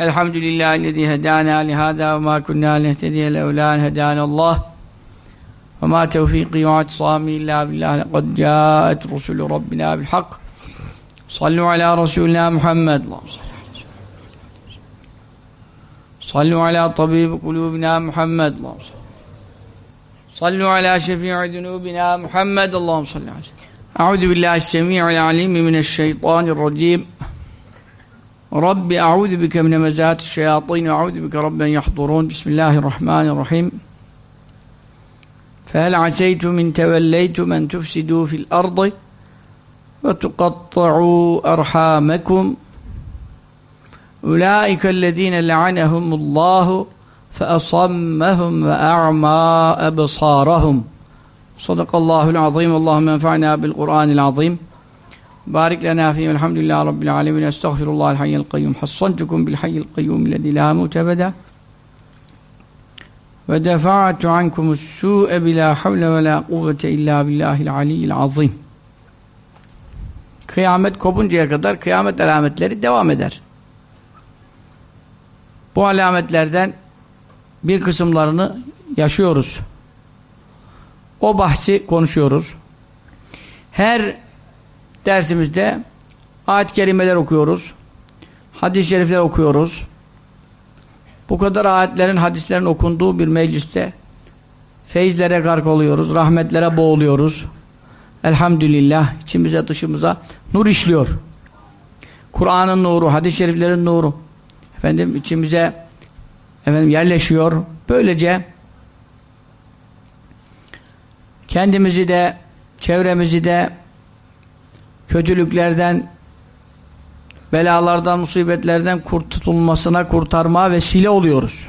الحمد لله الذي هدانا لهذا وما كنا لنهتدي لولا أن هدانا الله. وما توفيقي واعتصامي إلا بالله لقد جاءت رسل ربنا بالحق. صلوا على رسولنا محمد. اللهم صل صلوا على طبيب قلوبنا محمد. اللهم صل صلوا على شفيع ذنوبنا محمد. اللهم صل على أعوذ بالله السميع العليم من الشيطان الرجيم. رب أعوذ بك من مزات الشياطين وأعوذ بك رب أن يحضرون. بسم الله الرحمن الرحيم. فهل عسيتم إن توليتم أن تفسدوا في الأرض وتقطعوا أرحامكم؟ أولئك الذين لعنهم الله فأصمهم وأعمى أبصارهم. صدق الله العظيم. اللهم انفعنا بالقرآن العظيم. بارك لنا فيه والحمد لله رب العالمين استغفر الله الحي القيوم حصنتكم بالحي القيوم الذي لا موت أبدا ودفعت عنكم السوء بلا حول ولا قوة إلا بالله العلي العظيم Kıyamet kopuncaya kadar kıyamet alametleri devam eder. Bu alametlerden bir kısımlarını yaşıyoruz. O bahsi konuşuyoruz. Her dersimizde ayet-i kerimeler okuyoruz. Hadis-i şerifler okuyoruz. Bu kadar ayetlerin, hadislerin okunduğu bir mecliste feyizlere gark oluyoruz, rahmetlere boğuluyoruz. Elhamdülillah içimize dışımıza nur işliyor. Kur'an'ın nuru, hadis-i şeriflerin nuru efendim içimize efendim yerleşiyor. Böylece kendimizi de çevremizi de kötülüklerden belalardan, musibetlerden kurtulmasına kurtarma vesile oluyoruz.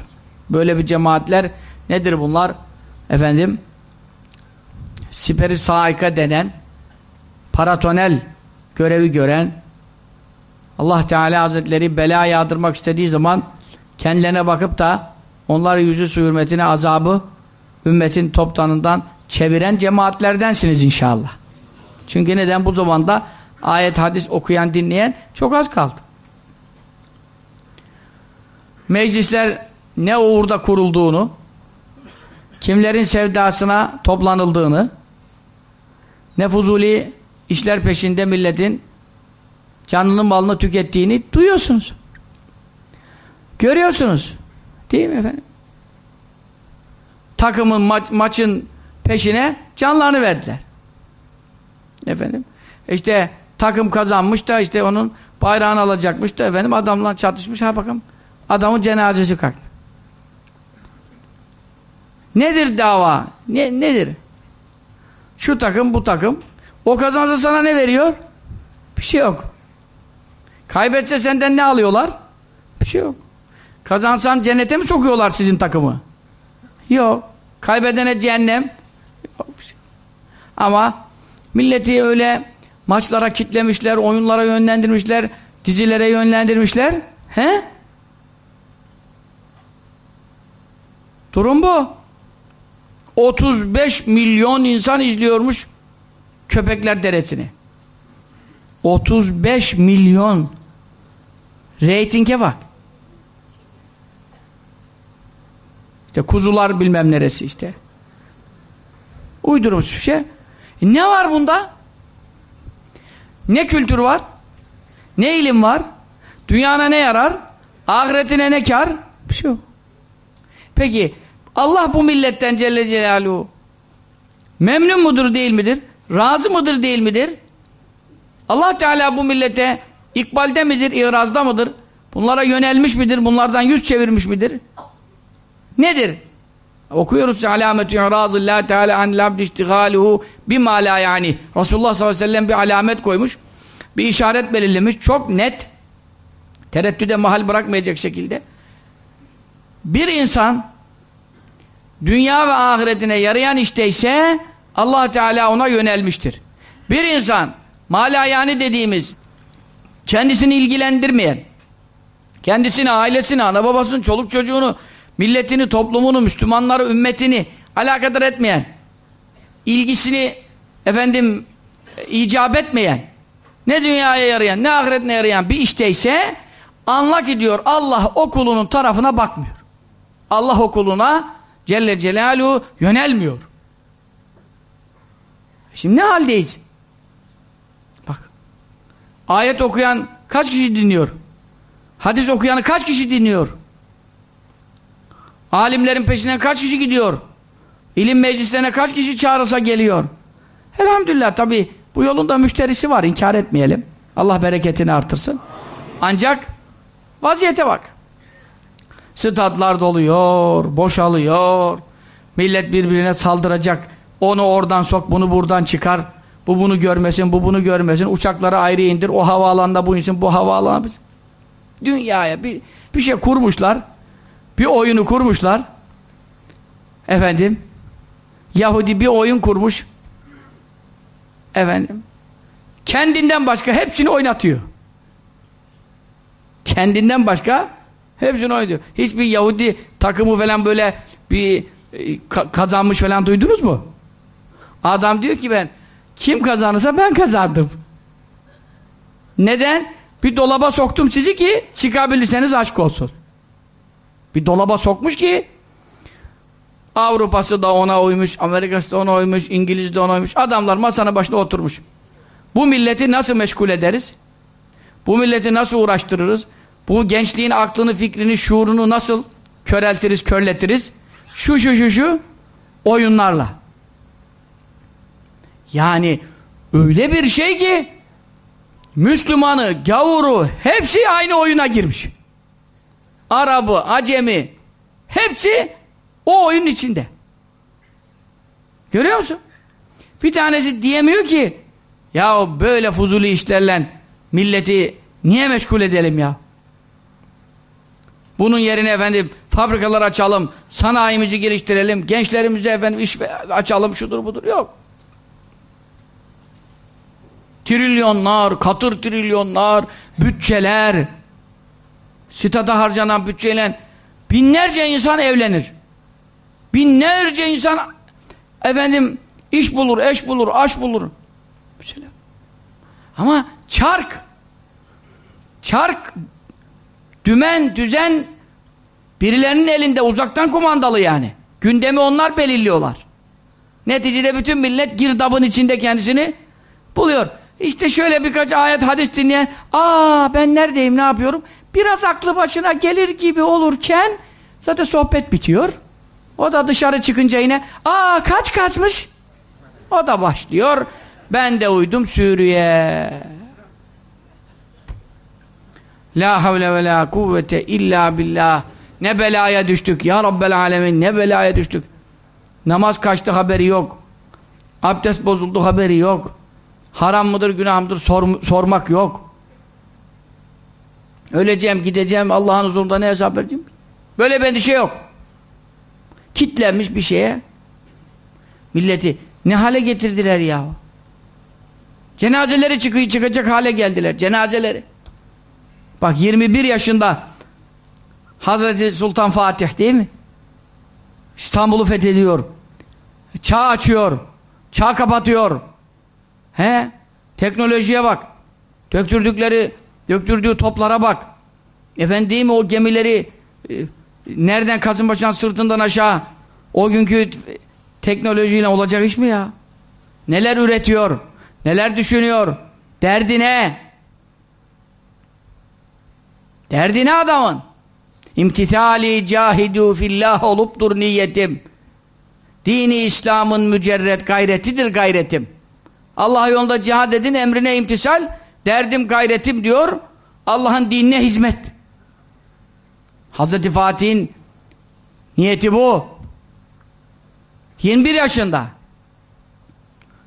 Böyle bir cemaatler nedir bunlar? Efendim siperi saika denen paratonel görevi gören Allah Teala Hazretleri bela yağdırmak istediği zaman kendilerine bakıp da onlar yüzü su hürmetine azabı ümmetin toptanından çeviren cemaatlerdensiniz inşallah. Çünkü neden bu zamanda ayet hadis okuyan dinleyen çok az kaldı. Meclisler ne uğurda kurulduğunu kimlerin sevdasına toplanıldığını ne fuzuli işler peşinde milletin canının malını tükettiğini duyuyorsunuz. Görüyorsunuz. Değil mi efendim? Takımın maç, maçın peşine canlarını verdiler. Efendim? İşte takım kazanmış da işte onun bayrağını alacakmış da efendim adamla çatışmış. Ha bakın adamın cenazesi kalktı. Nedir dava? Ne, nedir? Şu takım bu takım. O kazansa sana ne veriyor? Bir şey yok. Kaybetse senden ne alıyorlar? Bir şey yok. Kazansan cennete mi sokuyorlar sizin takımı? Yok. Kaybedene cehennem. Yok. Şey. Ama milleti öyle maçlara kitlemişler, oyunlara yönlendirmişler, dizilere yönlendirmişler. He? Durum bu. 35 milyon insan izliyormuş Köpekler Deresi'ni. 35 milyon reytinge bak. İşte kuzular bilmem neresi işte. Uydurmuş bir şey. E ne var bunda? Ne kültür var? Ne ilim var? Dünyana ne yarar? Ahiretine ne kar? Bir şey yok. Peki Allah bu milletten Celle Celaluhu memnun mudur değil midir? Razı mıdır değil midir? Allah Teala bu millete ikbalde midir, irazda mıdır? Bunlara yönelmiş midir? Bunlardan yüz çevirmiş midir? Nedir? Okuyoruz alametü irazillah teala an labd iştigaluhu bima la yani. Resulullah sallallahu aleyhi ve sellem bir alamet koymuş. Bir işaret belirlemiş. Çok net. Tereddüde mahal bırakmayacak şekilde. Bir insan dünya ve ahiretine yarayan işteyse allah Teala ona yönelmiştir. Bir insan malayani dediğimiz kendisini ilgilendirmeyen kendisini, ailesini, ana babasını, çoluk çocuğunu milletini, toplumunu, Müslümanları, ümmetini alakadar etmeyen ilgisini efendim icap etmeyen ne dünyaya yarayan ne ahiretine yarayan bir işteyse Anla ki diyor Allah o kulunun tarafına bakmıyor. Allah o kuluna Celle Celaluhu yönelmiyor. Şimdi ne haldeyiz? Bak. Ayet okuyan kaç kişi dinliyor? Hadis okuyanı kaç kişi dinliyor? Alimlerin peşinden kaç kişi gidiyor? İlim meclislerine kaç kişi çağırılsa geliyor? Elhamdülillah tabi bu yolun da müşterisi var inkar etmeyelim. Allah bereketini artırsın. Ancak vaziyete bak. Statlar doluyor, boşalıyor. Millet birbirine saldıracak. Onu oradan sok, bunu buradan çıkar. Bu bunu görmesin, bu bunu görmesin. Uçakları ayrı indir. O havaalanında bu insin, bu havaalanında. Dünyaya bir, bir şey kurmuşlar. Bir oyunu kurmuşlar. Efendim. Yahudi bir oyun kurmuş. Efendim. Kendinden başka hepsini oynatıyor. Kendinden başka hepsini oynatıyor. Hiçbir Yahudi takımı falan böyle bir e, kazanmış falan duydunuz mu? Adam diyor ki ben kim kazanırsa ben kazandım. Neden? Bir dolaba soktum sizi ki çıkabilirseniz aşk olsun. Bir dolaba sokmuş ki Avrupa'sı da ona uymuş, Amerika'sı da ona uymuş, İngiliz de ona uymuş. Adamlar masanın başında oturmuş. Bu milleti nasıl meşgul ederiz? Bu milleti nasıl uğraştırırız? Bu gençliğin aklını, fikrini, şuurunu nasıl köreltiriz, körletiriz? Şu şu şu şu oyunlarla. Yani öyle bir şey ki Müslümanı, gavuru hepsi aynı oyuna girmiş. Arabı, Acemi hepsi o oyun içinde. Görüyor musun? Bir tanesi diyemiyor ki ya böyle fuzuli işlerle milleti niye meşgul edelim ya? Bunun yerine efendim fabrikalar açalım, sanayimizi geliştirelim, gençlerimize efendim iş açalım, şudur budur. Yok. Trilyonlar, katır trilyonlar, bütçeler, stada harcanan bütçeyle binlerce insan evlenir. Binlerce insan efendim iş bulur, eş bulur, aş bulur. Mesela. Ama çark çark dümen, düzen birilerinin elinde uzaktan kumandalı yani. Gündemi onlar belirliyorlar. Neticede bütün millet girdabın içinde kendisini buluyor. İşte şöyle birkaç ayet hadis dinleyen aa ben neredeyim ne yapıyorum? Biraz aklı başına gelir gibi olurken zaten sohbet bitiyor. O da dışarı çıkınca yine aa kaç kaçmış? O da başlıyor. Ben de uydum sürüye. La havle ve la kuvvete illa billah. Ne belaya düştük ya Rabbel alemin ne belaya düştük. Namaz kaçtı haberi yok. Abdest bozuldu haberi yok. Haram mıdır günah mıdır sor, sormak yok. Öleceğim gideceğim Allah'ın huzurunda ne hesap vereceğim? Böyle bir şey yok. Kitlenmiş bir şeye milleti ne hale getirdiler ya? Cenazeleri çıkıyor, çıkacak hale geldiler. Cenazeleri. Bak 21 yaşında Hazreti Sultan Fatih değil mi? İstanbul'u fethediyor. Çağ açıyor. Çağ kapatıyor. He? Teknolojiye bak. Döktürdükleri, döktürdüğü toplara bak. Efendim o gemileri e, nereden Kasımpaşa'nın sırtından aşağı o günkü teknolojiyle olacak iş mi ya? Neler üretiyor? Neler düşünüyor? Derdi ne? Derdi ne adamın? İmtithali cahidu fillah oluptur niyetim. Dini İslam'ın mücerret gayretidir gayretim. Allah yolunda cihad edin, emrine imtisal, derdim gayretim diyor, Allah'ın dinine hizmet. Hazreti Fatih'in niyeti bu. 21 yaşında.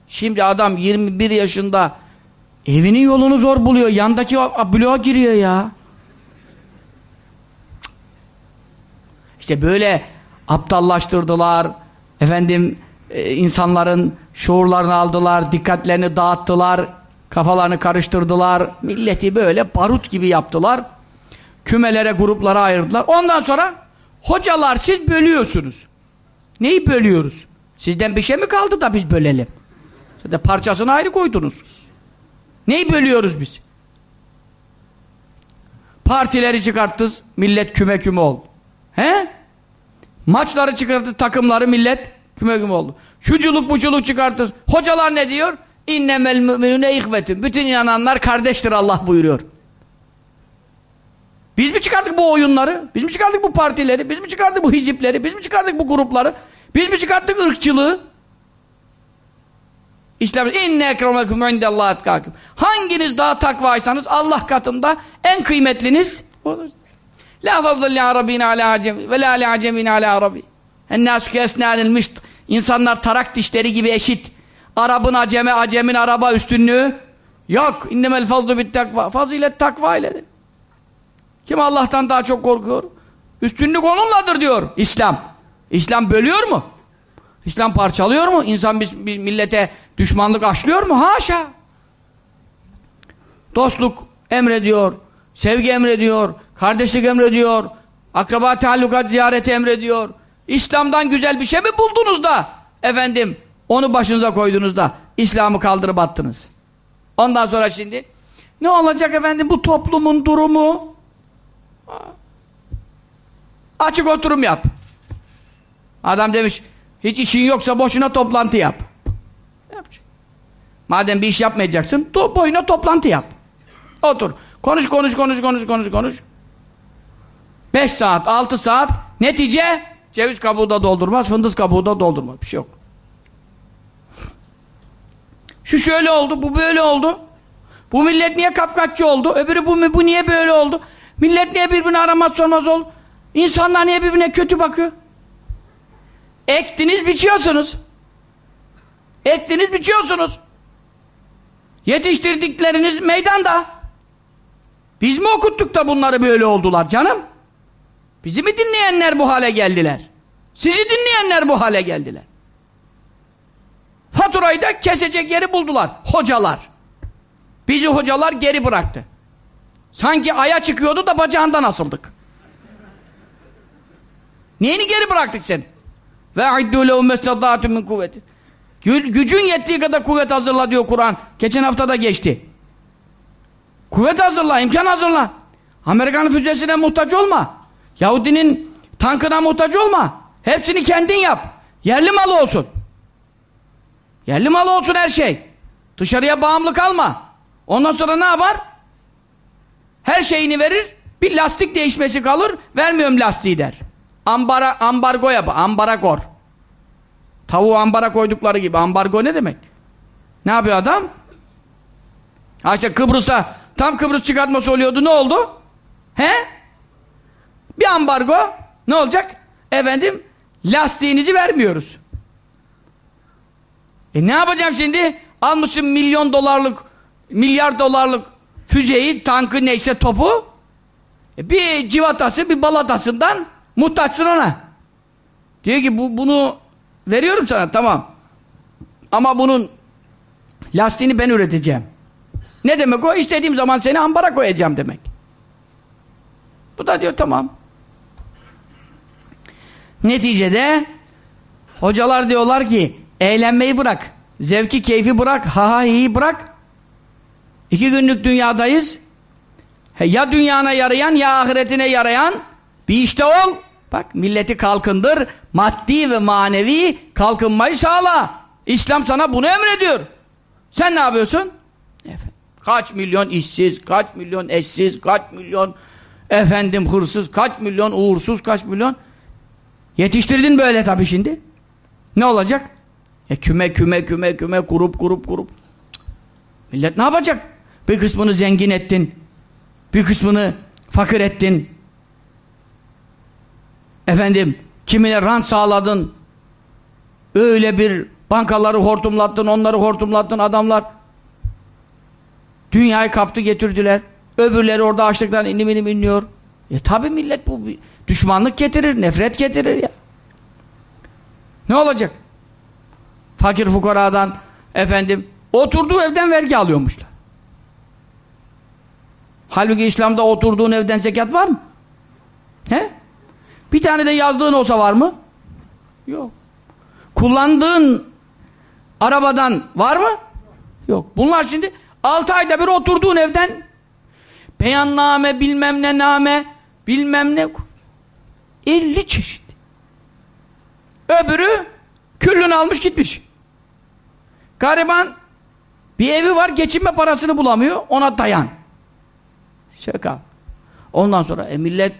Şimdi adam 21 yaşında evinin yolunu zor buluyor. Yandaki bloğa giriyor ya. İşte böyle aptallaştırdılar. Efendim e, insanların şuurlarını aldılar, dikkatlerini dağıttılar, kafalarını karıştırdılar. Milleti böyle barut gibi yaptılar. Kümelere, gruplara ayırdılar. Ondan sonra hocalar siz bölüyorsunuz. Neyi bölüyoruz? Sizden bir şey mi kaldı da biz bölelim? Zaten parçasını ayrı koydunuz. Neyi bölüyoruz biz? Partileri çıkarttınız, millet küme küme oldu. He? Maçları çıkarttı, takımları millet küme küme oldu. Şuculuk buculuk çıkarttınız. Hocalar ne diyor? İnnemel müminune ihvetin. Bütün inananlar kardeştir Allah buyuruyor. Biz mi çıkardık bu oyunları? Biz mi çıkardık bu partileri? Biz mi çıkardık bu hizipleri? Biz mi çıkardık bu grupları? Biz mi çıkarttık ırkçılığı? İslam inne ekremekum indallahi etkakum. Hanginiz daha takvaysanız Allah katında en kıymetliniz olur. La fazla li arabin ala acem ve la li acemin ala arabi. Ennâsü ke esnânil mışt. İnsanlar tarak dişleri gibi eşit. Arabın aceme, acemin araba üstünlüğü yok. İnnemel fazlu bit takva. Fazilet takva iledir. Kim Allah'tan daha çok korkuyor? Üstünlük onunladır diyor İslam. İslam bölüyor mu? İslam parçalıyor mu? İnsan bir, bir millete düşmanlık aşlıyor mu? Haşa! Dostluk emrediyor, sevgi emrediyor, kardeşlik emrediyor, akraba teallukat ziyareti emrediyor. İslam'dan güzel bir şey mi buldunuz da efendim onu başınıza koydunuz da İslam'ı kaldırıp attınız. Ondan sonra şimdi ne olacak efendim bu toplumun durumu? Açık oturum yap. Adam demiş hiç işin yoksa boşuna toplantı yap. Madem bir iş yapmayacaksın to boyuna toplantı yap. Otur. Konuş konuş konuş konuş konuş konuş. 5 saat 6 saat netice ceviz kabuğu da doldurmaz fındık kabuğu da doldurmaz. Bir şey yok. Şu şöyle oldu bu böyle oldu. Bu millet niye kapkaççı oldu? Öbürü bu, bu niye böyle oldu? Millet niye birbirini aramaz sormaz oldu? İnsanlar niye birbirine kötü bakıyor? Ektiniz biçiyorsunuz. Ektiniz biçiyorsunuz. Yetiştirdikleriniz meydanda. Biz mi okuttuk da bunları böyle oldular canım? Bizi mi dinleyenler bu hale geldiler? Sizi dinleyenler bu hale geldiler. Faturayı da kesecek yeri buldular. Hocalar. Bizi hocalar geri bıraktı. Sanki aya çıkıyordu da bacağından asıldık. Neyini geri bıraktık seni? Ve aiddu lehum mestadâtum min kuvveti. Gücün yettiği kadar kuvvet hazırla diyor Kur'an. Geçen hafta da geçti. Kuvvet hazırla, imkan hazırla. Amerikan füzesine muhtaç olma. Yahudinin tankına muhtaç olma. Hepsini kendin yap. Yerli malı olsun. Yerli malı olsun her şey. Dışarıya bağımlı kalma. Ondan sonra ne yapar? Her şeyini verir, bir lastik değişmesi kalır, vermiyorum lastiği der. Ambara, ambargo yap, ambaragor. Tavuğu ambara koydukları gibi. Ambargo ne demek? Ne yapıyor adam? Ha işte Kıbrıs'ta tam Kıbrıs çıkartması oluyordu. Ne oldu? He? Bir ambargo ne olacak? Efendim lastiğinizi vermiyoruz. E ne yapacağım şimdi? Almışım milyon dolarlık milyar dolarlık füzeyi, tankı neyse topu e bir civatası, bir balatasından muhtaçsın ona. Diyor ki bu, bunu veriyorum sana tamam. Ama bunun lastiğini ben üreteceğim. Ne demek o? İstediğim zaman seni ambara koyacağım demek. Bu da diyor tamam. Neticede hocalar diyorlar ki eğlenmeyi bırak. Zevki, keyfi bırak. Ha ha iyi bırak. İki günlük dünyadayız. Ya dünyana yarayan ya ahiretine yarayan bir işte ol. Bak milleti kalkındır. Maddi ve manevi kalkınmayı sağla. İslam sana bunu emrediyor. Sen ne yapıyorsun? Efendim, kaç milyon işsiz, kaç milyon eşsiz, kaç milyon efendim hırsız, kaç milyon uğursuz, kaç milyon yetiştirdin böyle tabii şimdi. Ne olacak? E küme küme küme küme kurup kurup kurup. Millet ne yapacak? Bir kısmını zengin ettin. Bir kısmını fakir ettin. Efendim, kimine rant sağladın. Öyle bir bankaları hortumlattın, onları hortumlattın adamlar. Dünyayı kaptı getirdiler. Öbürleri orada açlıktan inim inim inliyor. E tabi millet bu düşmanlık getirir, nefret getirir ya. Ne olacak? Fakir fukaradan efendim oturduğu evden vergi alıyormuşlar. Halbuki İslam'da oturduğun evden zekat var mı? He? Bir tane de yazdığın olsa var mı? Yok. Kullandığın arabadan var mı? Yok. Bunlar şimdi 6 ayda bir oturduğun evden beyanname bilmem ne name bilmem ne 50 çeşit. Öbürü küllünü almış gitmiş. Gariban bir evi var geçinme parasını bulamıyor ona dayan. Şaka. Ondan sonra e, millet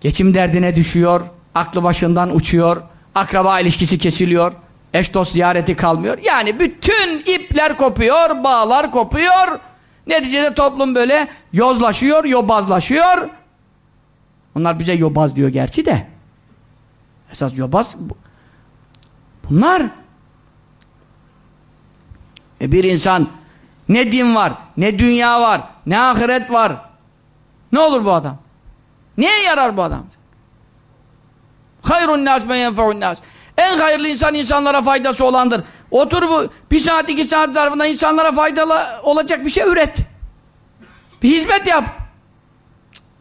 geçim derdine düşüyor, aklı başından uçuyor, akraba ilişkisi kesiliyor, eş dost ziyareti kalmıyor. Yani bütün ipler kopuyor, bağlar kopuyor. Neticede toplum böyle yozlaşıyor, yobazlaşıyor. Onlar bize yobaz diyor gerçi de. Esas yobaz bunlar e bir insan ne din var, ne dünya var, ne ahiret var. Ne olur bu adam? Neye yarar bu adam? Hayrun nas men yenfe'un nas. En hayırlı insan insanlara faydası olandır. Otur bu bir saat iki saat zarfında insanlara faydalı olacak bir şey üret. Bir hizmet yap.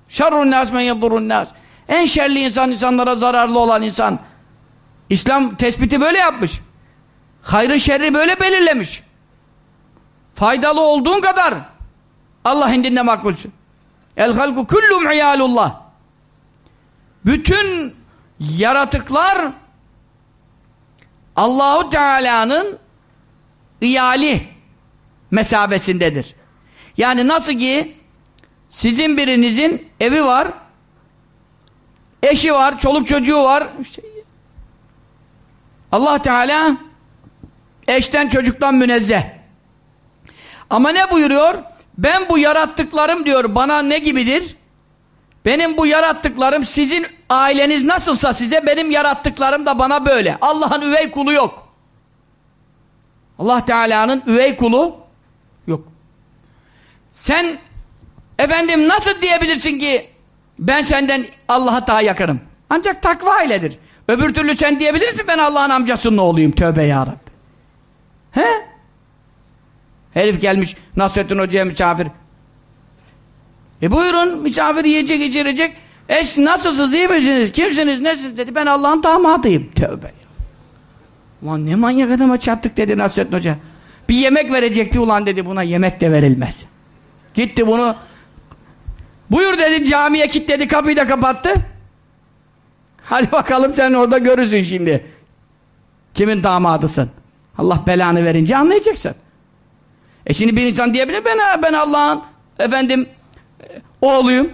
Şerrun nas men yedurun nas. En şerli insan insanlara zararlı olan insan. İslam tespiti böyle yapmış. Hayrı şerri böyle belirlemiş. Faydalı olduğun kadar Allah indinde makbulsün. El halku kullum iyalullah. Bütün yaratıklar Allahu Teala'nın iyali mesabesindedir. Yani nasıl ki sizin birinizin evi var, eşi var, çoluk çocuğu var. Allah Teala eşten çocuktan münezzeh. Ama ne buyuruyor? Ben bu yarattıklarım diyor bana ne gibidir? Benim bu yarattıklarım sizin aileniz nasılsa size benim yarattıklarım da bana böyle. Allah'ın üvey kulu yok. Allah Teala'nın üvey kulu yok. Sen efendim nasıl diyebilirsin ki ben senden Allah'a daha yakınım? Ancak takva iledir. Öbür türlü sen diyebilirsin ben Allah'ın amcasının oğluyum. Tövbe ya Rabbi. He? Herif gelmiş Nasrettin Hoca'ya misafir. E buyurun misafir yiyecek içirecek. Eş nasılsınız iyi misiniz? Kimsiniz nesiniz dedi. Ben Allah'ın damadıyım. Tövbe. Ulan ne manyak adama çattık dedi Nasrettin Hoca. Bir yemek verecekti ulan dedi buna yemek de verilmez. Gitti bunu buyur dedi camiye kilitledi kapıyı da kapattı. Hadi bakalım sen orada görürsün şimdi. Kimin damadısın? Allah belanı verince anlayacaksın. E şimdi bir insan diyebilir ben ben Allah'ın efendim e, oğluyum.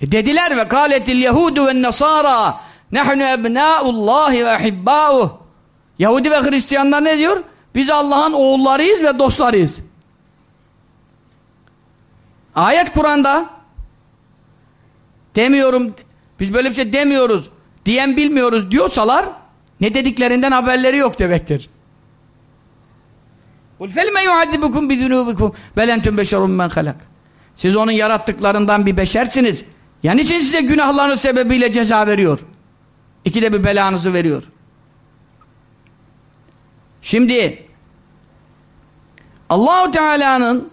E dediler ve kâletil yehudu ve nasara nehnu ebnâullâhi ve ahibbâuh Yahudi ve Hristiyanlar ne diyor? Biz Allah'ın oğullarıyız ve dostlarıyız. Ayet Kur'an'da demiyorum biz böyle bir şey demiyoruz diyen bilmiyoruz diyorsalar ne dediklerinden haberleri yok demektir. Kul felime yuadibukum bi zunubikum belentüm beşerun men halak. Siz onun yarattıklarından bir beşersiniz. Yani için size günahlarınız sebebiyle ceza veriyor. İkide bir belanızı veriyor. Şimdi Allahu Teala'nın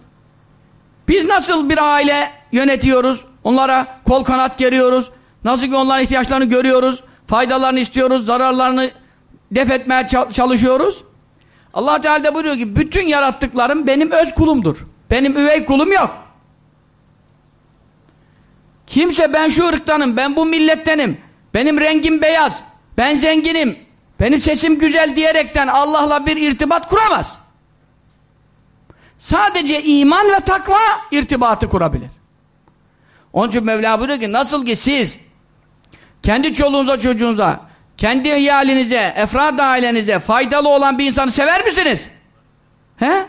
biz nasıl bir aile yönetiyoruz? Onlara kol kanat geriyoruz. Nasıl ki onların ihtiyaçlarını görüyoruz, faydalarını istiyoruz, zararlarını def etmeye çalışıyoruz. Allah Teala da buyuruyor ki bütün yarattıklarım benim öz kulumdur. Benim üvey kulum yok. Kimse ben şu ırktanım, ben bu millettenim, benim rengim beyaz, ben zenginim, benim sesim güzel diyerekten Allah'la bir irtibat kuramaz. Sadece iman ve takva irtibatı kurabilir. Onun için Mevla buyuruyor ki nasıl ki siz kendi çoluğunuza çocuğunuza kendi iyalinize, efrad ailenize faydalı olan bir insanı sever misiniz? He?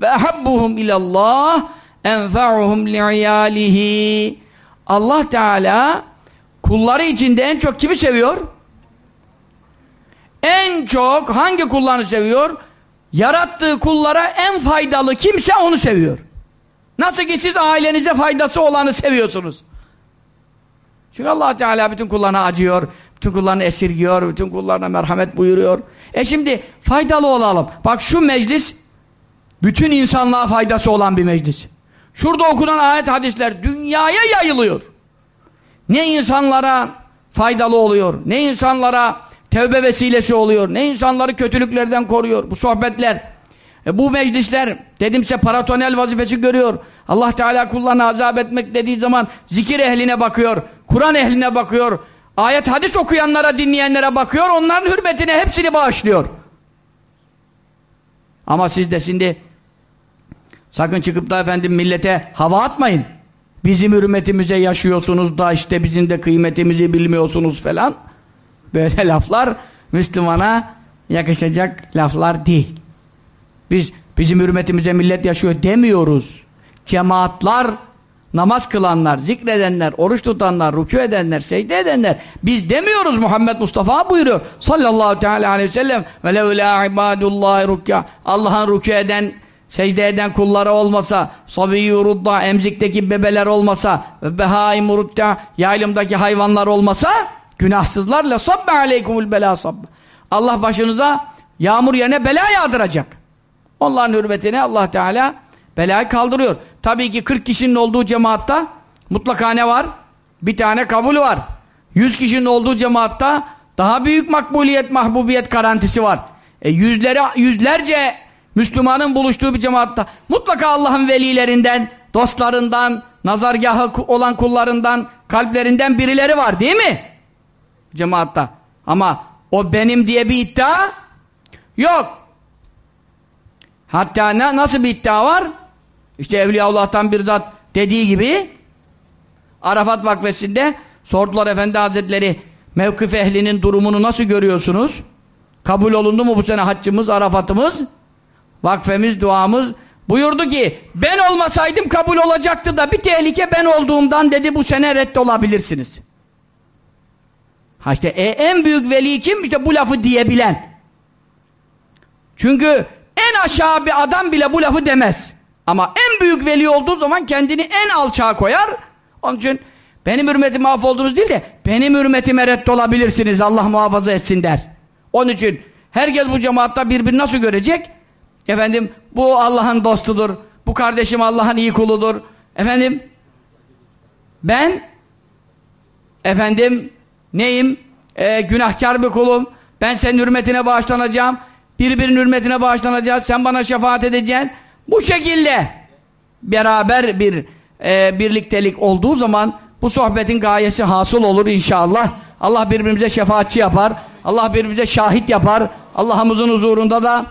Ve ehabbuhum ilallah enfa'uhum li'iyalihi Allah Teala kulları içinde en çok kimi seviyor? En çok hangi kullarını seviyor? Yarattığı kullara en faydalı kimse onu seviyor. Nasıl ki siz ailenize faydası olanı seviyorsunuz. Çünkü allah Teala bütün kullarına acıyor, bütün kullarını esirgiyor, bütün kullarına merhamet buyuruyor. E şimdi faydalı olalım. Bak şu meclis bütün insanlığa faydası olan bir meclis. Şurada okunan ayet hadisler dünyaya yayılıyor. Ne insanlara faydalı oluyor, ne insanlara tevbe vesilesi oluyor, ne insanları kötülüklerden koruyor bu sohbetler. E bu meclisler dedimse paratonel vazifesi görüyor. Allah Teala kullarına azap etmek dediği zaman zikir ehline bakıyor, Kur'an ehline bakıyor, ayet hadis okuyanlara, dinleyenlere bakıyor, onların hürmetine hepsini bağışlıyor. Ama siz de şimdi sakın çıkıp da efendim millete hava atmayın. Bizim hürmetimize yaşıyorsunuz da işte bizim de kıymetimizi bilmiyorsunuz falan. Böyle laflar Müslümana yakışacak laflar değil. Biz bizim hürmetimize millet yaşıyor demiyoruz. Cemaatlar, namaz kılanlar, zikredenler, oruç tutanlar, rükû edenler, secde edenler biz demiyoruz Muhammed Mustafa buyuruyor sallallahu teala aleyhi ve sellem ve levlâ ibâdullâhi rükâ Allah'ın rükû eden secde eden kulları olmasa, sabiyyü rudda, emzikteki bebeler olmasa, ve behaim rutta, yaylımdaki hayvanlar olmasa, günahsızlarla sabbe aleykumul bela sabbe. Allah başınıza yağmur yerine bela yağdıracak. Onların hürmetine Allah Teala belayı kaldırıyor. Tabii ki 40 kişinin olduğu cemaatta mutlaka ne var? Bir tane kabul var. 100 kişinin olduğu cemaatta daha büyük makbuliyet, mahbubiyet garantisi var. E yüzleri, yüzlerce Müslümanın buluştuğu bir cemaatta mutlaka Allah'ın velilerinden, dostlarından, nazargahı olan kullarından, kalplerinden birileri var değil mi? Cemaatta. Ama o benim diye bir iddia yok. Hatta ne, nasıl bir iddia var? İşte Evliyaullah'tan bir zat dediği gibi Arafat vakfesinde sordular Efendi Hazretleri mevkif ehlinin durumunu nasıl görüyorsunuz? Kabul olundu mu bu sene haccımız, Arafat'ımız? Vakfemiz, duamız buyurdu ki ben olmasaydım kabul olacaktı da bir tehlike ben olduğumdan dedi bu sene reddolabilirsiniz. Ha işte e, en büyük veli kim? İşte bu lafı diyebilen. Çünkü en aşağı bir adam bile bu lafı demez. Ama en büyük veli olduğu zaman kendini en alçağa koyar. Onun için benim hürmetim mahvoldunuz değil de benim hürmetime reddolabilirsiniz Allah muhafaza etsin der. Onun için herkes bu cemaatta birbirini nasıl görecek? Efendim bu Allah'ın dostudur. Bu kardeşim Allah'ın iyi kuludur. Efendim ben efendim neyim? Ee, günahkar bir kulum. Ben senin hürmetine bağışlanacağım. Birbirinin hürmetine bağışlanacağız. Sen bana şefaat edeceksin. Bu şekilde beraber bir e, birliktelik olduğu zaman bu sohbetin gayesi hasıl olur inşallah. Allah birbirimize şefaatçi yapar. Allah birbirimize şahit yapar. Allah'ımızın huzurunda da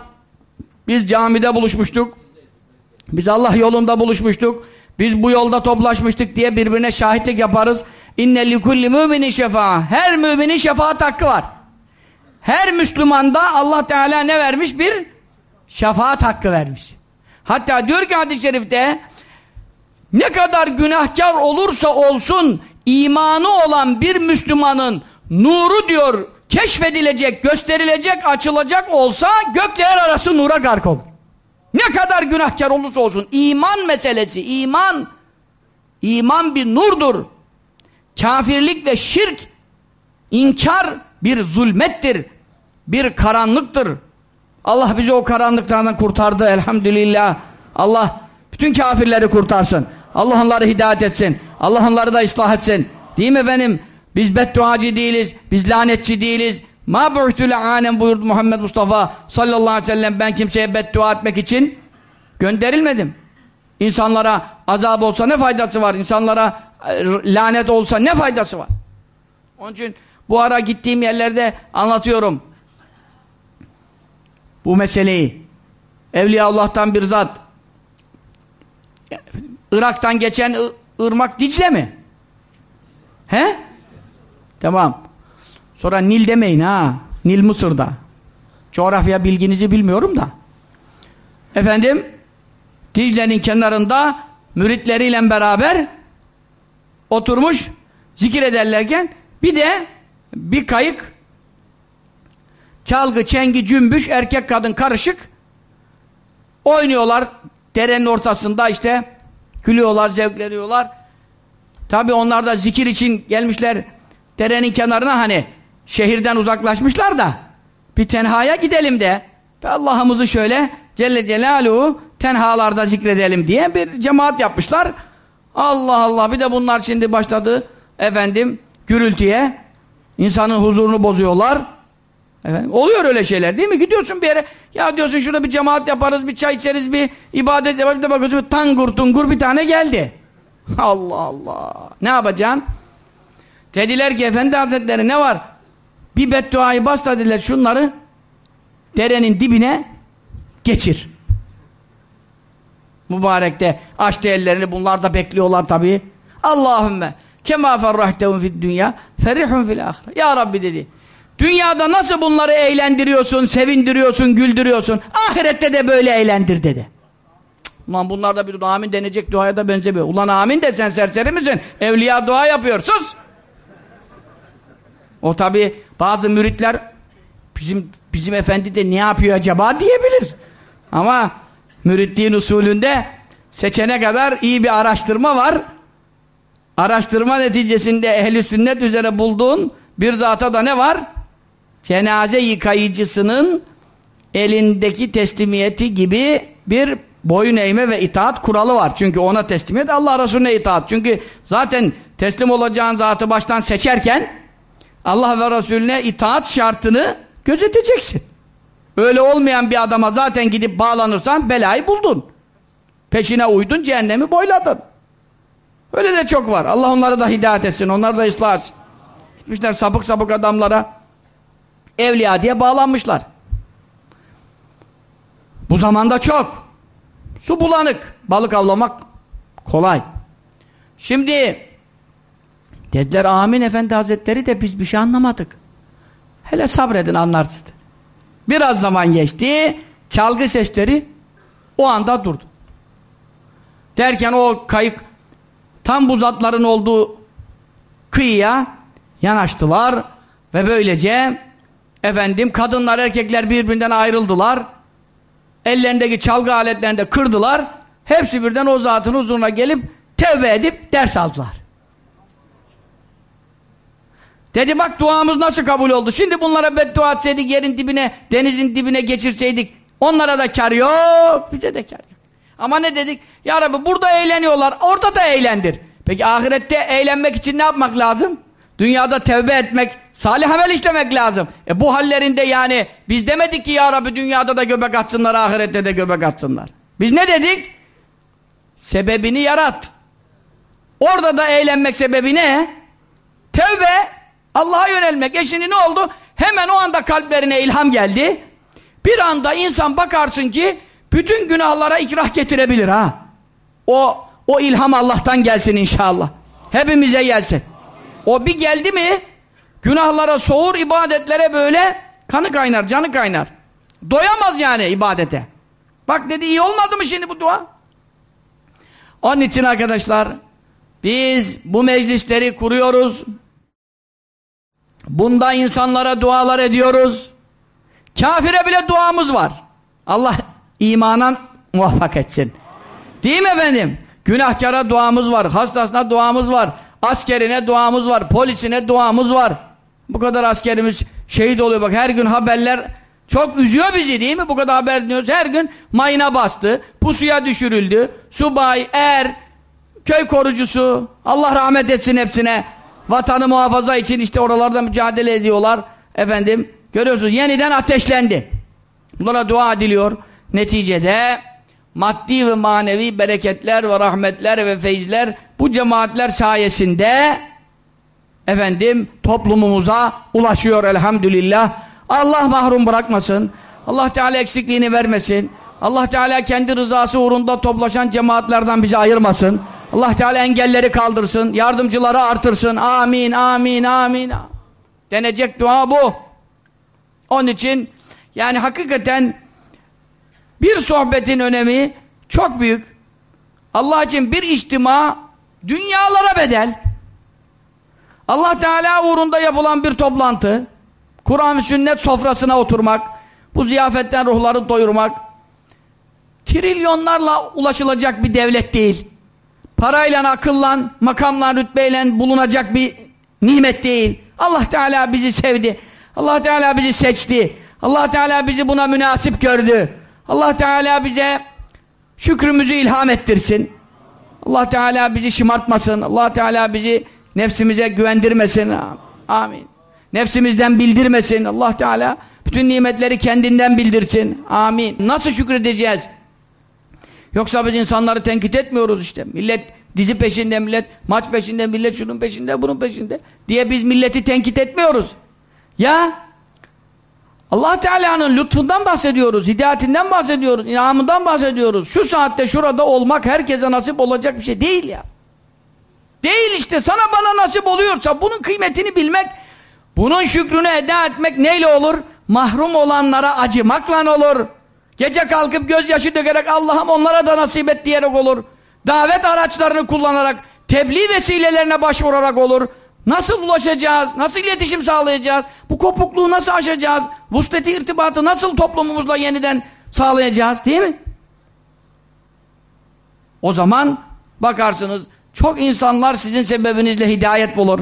biz camide buluşmuştuk. Biz Allah yolunda buluşmuştuk. Biz bu yolda toplaşmıştık diye birbirine şahitlik yaparız. İnne likulli müminin şefa'a. Her müminin şefaat hakkı var. Her Müslümanda Allah Teala ne vermiş? Bir şefaat hakkı vermiş. Hatta diyor ki hadis-i şerifte ne kadar günahkar olursa olsun imanı olan bir Müslümanın nuru diyor keşfedilecek, gösterilecek, açılacak olsa gökler arası nura gark olur. Ne kadar günahkar olursa olsun iman meselesi, iman iman bir nurdur. Kafirlik ve şirk inkar bir zulmettir. Bir karanlıktır. Allah bizi o karanlıklardan kurtardı elhamdülillah. Allah bütün kafirleri kurtarsın. Allah onları hidayet etsin. Allah onları da ıslah etsin. Değil mi benim? Biz bedduacı değiliz. Biz lanetçi değiliz. Ma bu'tü anem buyurdu Muhammed Mustafa sallallahu aleyhi ve sellem. Ben kimseye beddua etmek için gönderilmedim. İnsanlara azap olsa ne faydası var? İnsanlara e, lanet olsa ne faydası var? Onun için bu ara gittiğim yerlerde anlatıyorum. Bu meseleyi. Evliya Allah'tan bir zat. Irak'tan geçen ırmak Dicle mi? He? Tamam. Sonra Nil demeyin ha. Nil Mısır'da. Coğrafya bilginizi bilmiyorum da. Efendim Dicle'nin kenarında müritleriyle beraber oturmuş zikir ederlerken bir de bir kayık çalgı, çengi, cümbüş, erkek kadın karışık oynuyorlar derenin ortasında işte gülüyorlar, zevkleniyorlar. Tabi onlar da zikir için gelmişler derenin kenarına hani şehirden uzaklaşmışlar da bir tenhaya gidelim de Allah'ımızı şöyle Celle Celaluhu tenhalarda zikredelim diye bir cemaat yapmışlar. Allah Allah bir de bunlar şimdi başladı efendim gürültüye insanın huzurunu bozuyorlar. Efendim, oluyor öyle şeyler değil mi? Gidiyorsun bir yere, ya diyorsun şurada bir cemaat yaparız, bir çay içeriz, bir ibadet yaparız, bir de bakıyorsun tangur tungur bir tane geldi. Allah Allah! Ne yapacaksın? Dediler ki Efendi Hazretleri ne var? Bir bedduayı bas dediler şunları derenin dibine geçir. Mübarek de açtı ellerini bunlar da bekliyorlar tabii. Allahümme kema ferrahtehum fid dünya ferihun fil ahire. Ya Rabbi dedi. Dünyada nasıl bunları eğlendiriyorsun, sevindiriyorsun, güldürüyorsun. Ahirette de böyle eğlendir dedi. Ulan bunlar da bir amin denecek duaya da benzemiyor. Ulan amin de sen serseri misin? Evliya dua yapıyor. O tabi bazı müritler bizim bizim efendi de ne yapıyor acaba diyebilir. Ama müritliğin usulünde seçene kadar iyi bir araştırma var. Araştırma neticesinde ehli sünnet üzere bulduğun bir zata da ne var? Cenaze yıkayıcısının elindeki teslimiyeti gibi bir boyun eğme ve itaat kuralı var. Çünkü ona teslimiyet Allah Resulüne itaat. Çünkü zaten teslim olacağın zatı baştan seçerken Allah ve Resulüne itaat şartını gözeteceksin. Öyle olmayan bir adama zaten gidip bağlanırsan belayı buldun. Peşine uydun cehennemi boyladın. Öyle de çok var. Allah onları da hidayet etsin. Onları da ıslah etsin. Gitmişler sapık sapık adamlara evliya diye bağlanmışlar. Bu zamanda çok. Su bulanık. Balık avlamak kolay. Şimdi dediler amin efendi hazretleri de biz bir şey anlamadık. Hele sabredin anlarsınız. Biraz zaman geçti. Çalgı sesleri o anda durdu. Derken o kayık tam bu zatların olduğu kıyıya yanaştılar ve böylece efendim kadınlar erkekler birbirinden ayrıldılar. Ellerindeki çalgı aletlerini de kırdılar. Hepsi birden o zatın huzuruna gelip tevbe edip ders aldılar. Dedi bak duamız nasıl kabul oldu. Şimdi bunlara beddua etseydik yerin dibine, denizin dibine geçirseydik onlara da kar yok, bize de kar yok. Ama ne dedik? Ya Rabbi burada eğleniyorlar, orada da eğlendir. Peki ahirette eğlenmek için ne yapmak lazım? Dünyada tevbe etmek, salih amel işlemek lazım. E bu hallerinde yani biz demedik ki ya Rabbi dünyada da göbek atsınlar, ahirette de göbek atsınlar. Biz ne dedik? Sebebini yarat. Orada da eğlenmek sebebi ne? Tevbe Allah'a yönelmek. E şimdi ne oldu? Hemen o anda kalplerine ilham geldi. Bir anda insan bakarsın ki bütün günahlara ikrah getirebilir ha. O o ilham Allah'tan gelsin inşallah. Hepimize gelsin. O bir geldi mi günahlara soğur, ibadetlere böyle kanı kaynar, canı kaynar. Doyamaz yani ibadete. Bak dedi iyi olmadı mı şimdi bu dua? Onun için arkadaşlar biz bu meclisleri kuruyoruz. Bunda insanlara dualar ediyoruz. Kafire bile duamız var. Allah imanan muvaffak etsin. Değil mi efendim? Günahkara duamız var, hastasına duamız var, askerine duamız var, polisine duamız var. Bu kadar askerimiz şehit oluyor bak her gün haberler çok üzüyor bizi değil mi? Bu kadar haber dinliyoruz. Her gün mayına bastı, pusuya düşürüldü, subay, er, köy korucusu, Allah rahmet etsin hepsine. Vatanı muhafaza için işte oralarda mücadele ediyorlar. Efendim görüyorsunuz yeniden ateşlendi. Bunlara dua ediliyor. Neticede maddi ve manevi bereketler ve rahmetler ve feyizler bu cemaatler sayesinde efendim toplumumuza ulaşıyor elhamdülillah. Allah mahrum bırakmasın. Allah Teala eksikliğini vermesin. Allah Teala kendi rızası uğrunda toplaşan cemaatlerden bizi ayırmasın. Allah Teala engelleri kaldırsın, yardımcıları artırsın. Amin, amin, amin. Denecek dua bu. Onun için yani hakikaten bir sohbetin önemi çok büyük. Allah için bir içtima dünyalara bedel. Allah Teala uğrunda yapılan bir toplantı, Kur'an ve sünnet sofrasına oturmak, bu ziyafetten ruhları doyurmak, trilyonlarla ulaşılacak bir devlet değil parayla, akılla, makamla, rütbeyle bulunacak bir nimet değil. Allah Teala bizi sevdi. Allah Teala bizi seçti. Allah Teala bizi buna münasip gördü. Allah Teala bize şükrümüzü ilham ettirsin. Allah Teala bizi şımartmasın. Allah Teala bizi nefsimize güvendirmesin. Amin. Nefsimizden bildirmesin. Allah Teala Bütün nimetleri kendinden bildirsin. Amin. Nasıl şükredeceğiz? Yoksa biz insanları tenkit etmiyoruz işte. Millet dizi peşinde, millet maç peşinde, millet şunun peşinde, bunun peşinde diye biz milleti tenkit etmiyoruz. Ya Allah Teala'nın lütfundan bahsediyoruz, hidayetinden bahsediyoruz, inamından bahsediyoruz. Şu saatte şurada olmak herkese nasip olacak bir şey değil ya. Değil işte sana bana nasip oluyorsa bunun kıymetini bilmek, bunun şükrünü eda etmek neyle olur? Mahrum olanlara acımakla olur. Gece kalkıp gözyaşı dökerek Allah'ım onlara da nasip et diyerek olur. Davet araçlarını kullanarak, tebliğ vesilelerine başvurarak olur. Nasıl ulaşacağız? Nasıl iletişim sağlayacağız? Bu kopukluğu nasıl aşacağız? Vusleti irtibatı nasıl toplumumuzla yeniden sağlayacağız? Değil mi? O zaman bakarsınız çok insanlar sizin sebebinizle hidayet bulur.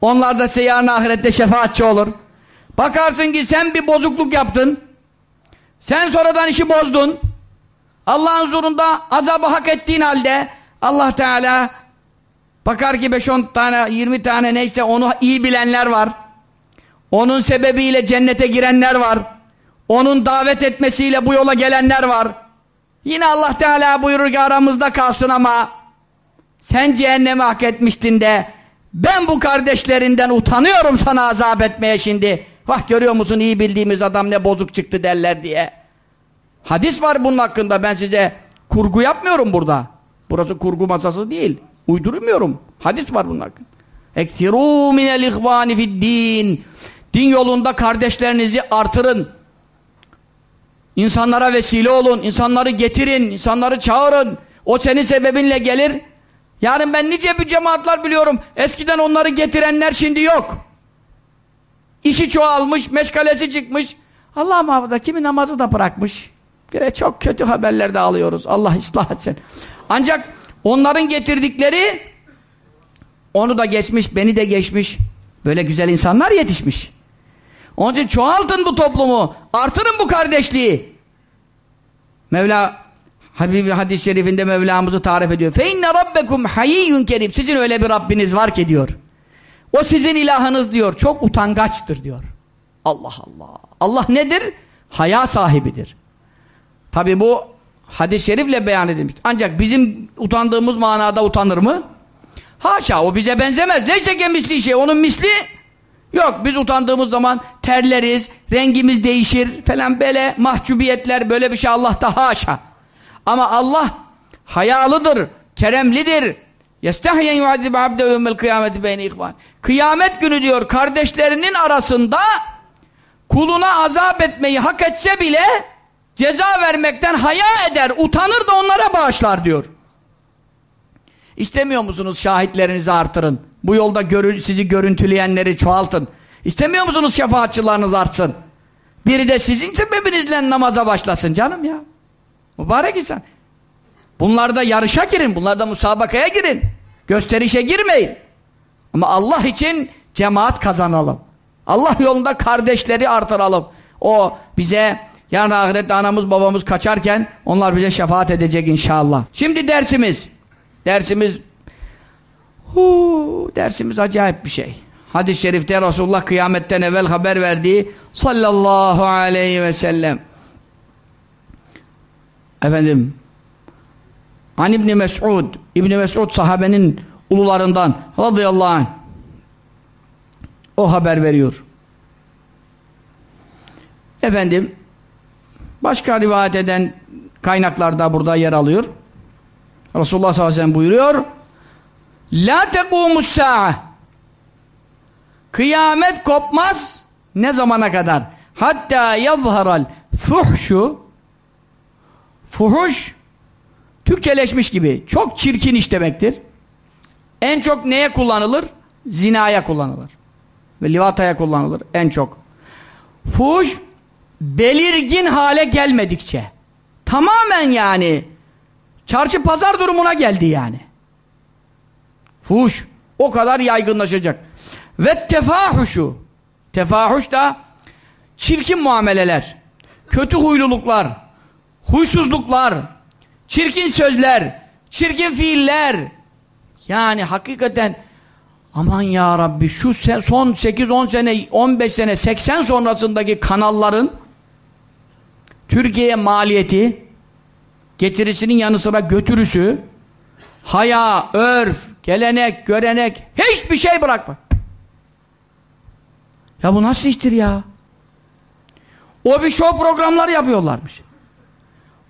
Onlar da yarın ahirette şefaatçi olur. Bakarsın ki sen bir bozukluk yaptın. Sen sonradan işi bozdun. Allah'ın huzurunda azabı hak ettiğin halde Allah Teala bakar ki 5-10 tane 20 tane neyse onu iyi bilenler var. Onun sebebiyle cennete girenler var. Onun davet etmesiyle bu yola gelenler var. Yine Allah Teala buyurur ki aramızda kalsın ama sen cehennemi hak etmiştin de ben bu kardeşlerinden utanıyorum sana azap etmeye şimdi. Vah görüyor musun iyi bildiğimiz adam ne bozuk çıktı derler diye. Hadis var bunun hakkında ben size kurgu yapmıyorum burada. Burası kurgu masası değil. Uydurmuyorum. Hadis var bunun hakkında. Ektirû minel ihvâni fiddîn. Din yolunda kardeşlerinizi artırın. İnsanlara vesile olun. insanları getirin. insanları çağırın. O senin sebebinle gelir. Yarın ben nice bir cemaatler biliyorum. Eskiden onları getirenler şimdi yok. İşi çoğalmış, meşgalesi çıkmış. Allah muhafaza kimi namazı da bırakmış. Böyle çok kötü haberler de alıyoruz. Allah ıslah etsin. Ancak onların getirdikleri onu da geçmiş, beni de geçmiş. Böyle güzel insanlar yetişmiş. Onun için çoğaltın bu toplumu. Artırın bu kardeşliği. Mevla Habibi hadis-i şerifinde Mevlamızı tarif ediyor. Fe inne rabbekum hayiyyun kerim. Sizin öyle bir Rabbiniz var ki diyor. O sizin ilahınız diyor. Çok utangaçtır diyor. Allah Allah. Allah nedir? Haya sahibidir. Tabi bu hadis-i şerifle beyan edilmiş. Ancak bizim utandığımız manada utanır mı? Haşa o bize benzemez. Neyse ki misli şey. Onun misli yok. Biz utandığımız zaman terleriz, rengimiz değişir falan böyle mahcubiyetler böyle bir şey Allah'ta haşa. Ama Allah hayalıdır, keremlidir. Yestahyen yuadib abde yevmel kıyameti beyni ihvan. Kıyamet günü diyor kardeşlerinin arasında kuluna azap etmeyi hak etse bile ceza vermekten haya eder, utanır da onlara bağışlar diyor. İstemiyor musunuz şahitlerinizi artırın? Bu yolda görü sizi görüntüleyenleri çoğaltın. İstemiyor musunuz şefaatçılarınız artsın? Biri de sizin sebebinizle namaza başlasın canım ya. Mübarek insan. Bunlarda yarışa girin, bunlarda musabakaya girin. Gösterişe girmeyin. Ama Allah için cemaat kazanalım. Allah yolunda kardeşleri artıralım. O bize yarın ahirette anamız babamız kaçarken onlar bize şefaat edecek inşallah. Şimdi dersimiz. Dersimiz huu, dersimiz acayip bir şey. Hadis-i şerifte Resulullah kıyametten evvel haber verdiği sallallahu aleyhi ve sellem efendim An İbni Mes'ud İbni Mes'ud sahabenin ulularından radıyallahu anh o haber veriyor. Efendim başka rivayet eden kaynaklarda burada yer alıyor. Resulullah sallallahu aleyhi ve sellem buyuruyor La tekumus sa'a Kıyamet kopmaz ne zamana kadar? Hatta yazharal fuhşu fuhuş Türkçeleşmiş gibi çok çirkin iş demektir. En çok neye kullanılır? Zinaya kullanılır. Ve livataya kullanılır en çok. Fuhuş belirgin hale gelmedikçe tamamen yani çarşı pazar durumuna geldi yani. Fuhuş o kadar yaygınlaşacak. Ve tefahuşu tefahuş da çirkin muameleler, kötü huyluluklar, huysuzluklar, çirkin sözler, çirkin fiiller yani hakikaten Aman ya Rabbi şu son 8-10 sene, 15 sene, 80 sonrasındaki kanalların Türkiye'ye maliyeti getirisinin yanı sıra götürüsü haya, örf, gelenek, görenek hiçbir şey bırakma. Ya bu nasıl iştir ya? O bir show programlar yapıyorlarmış.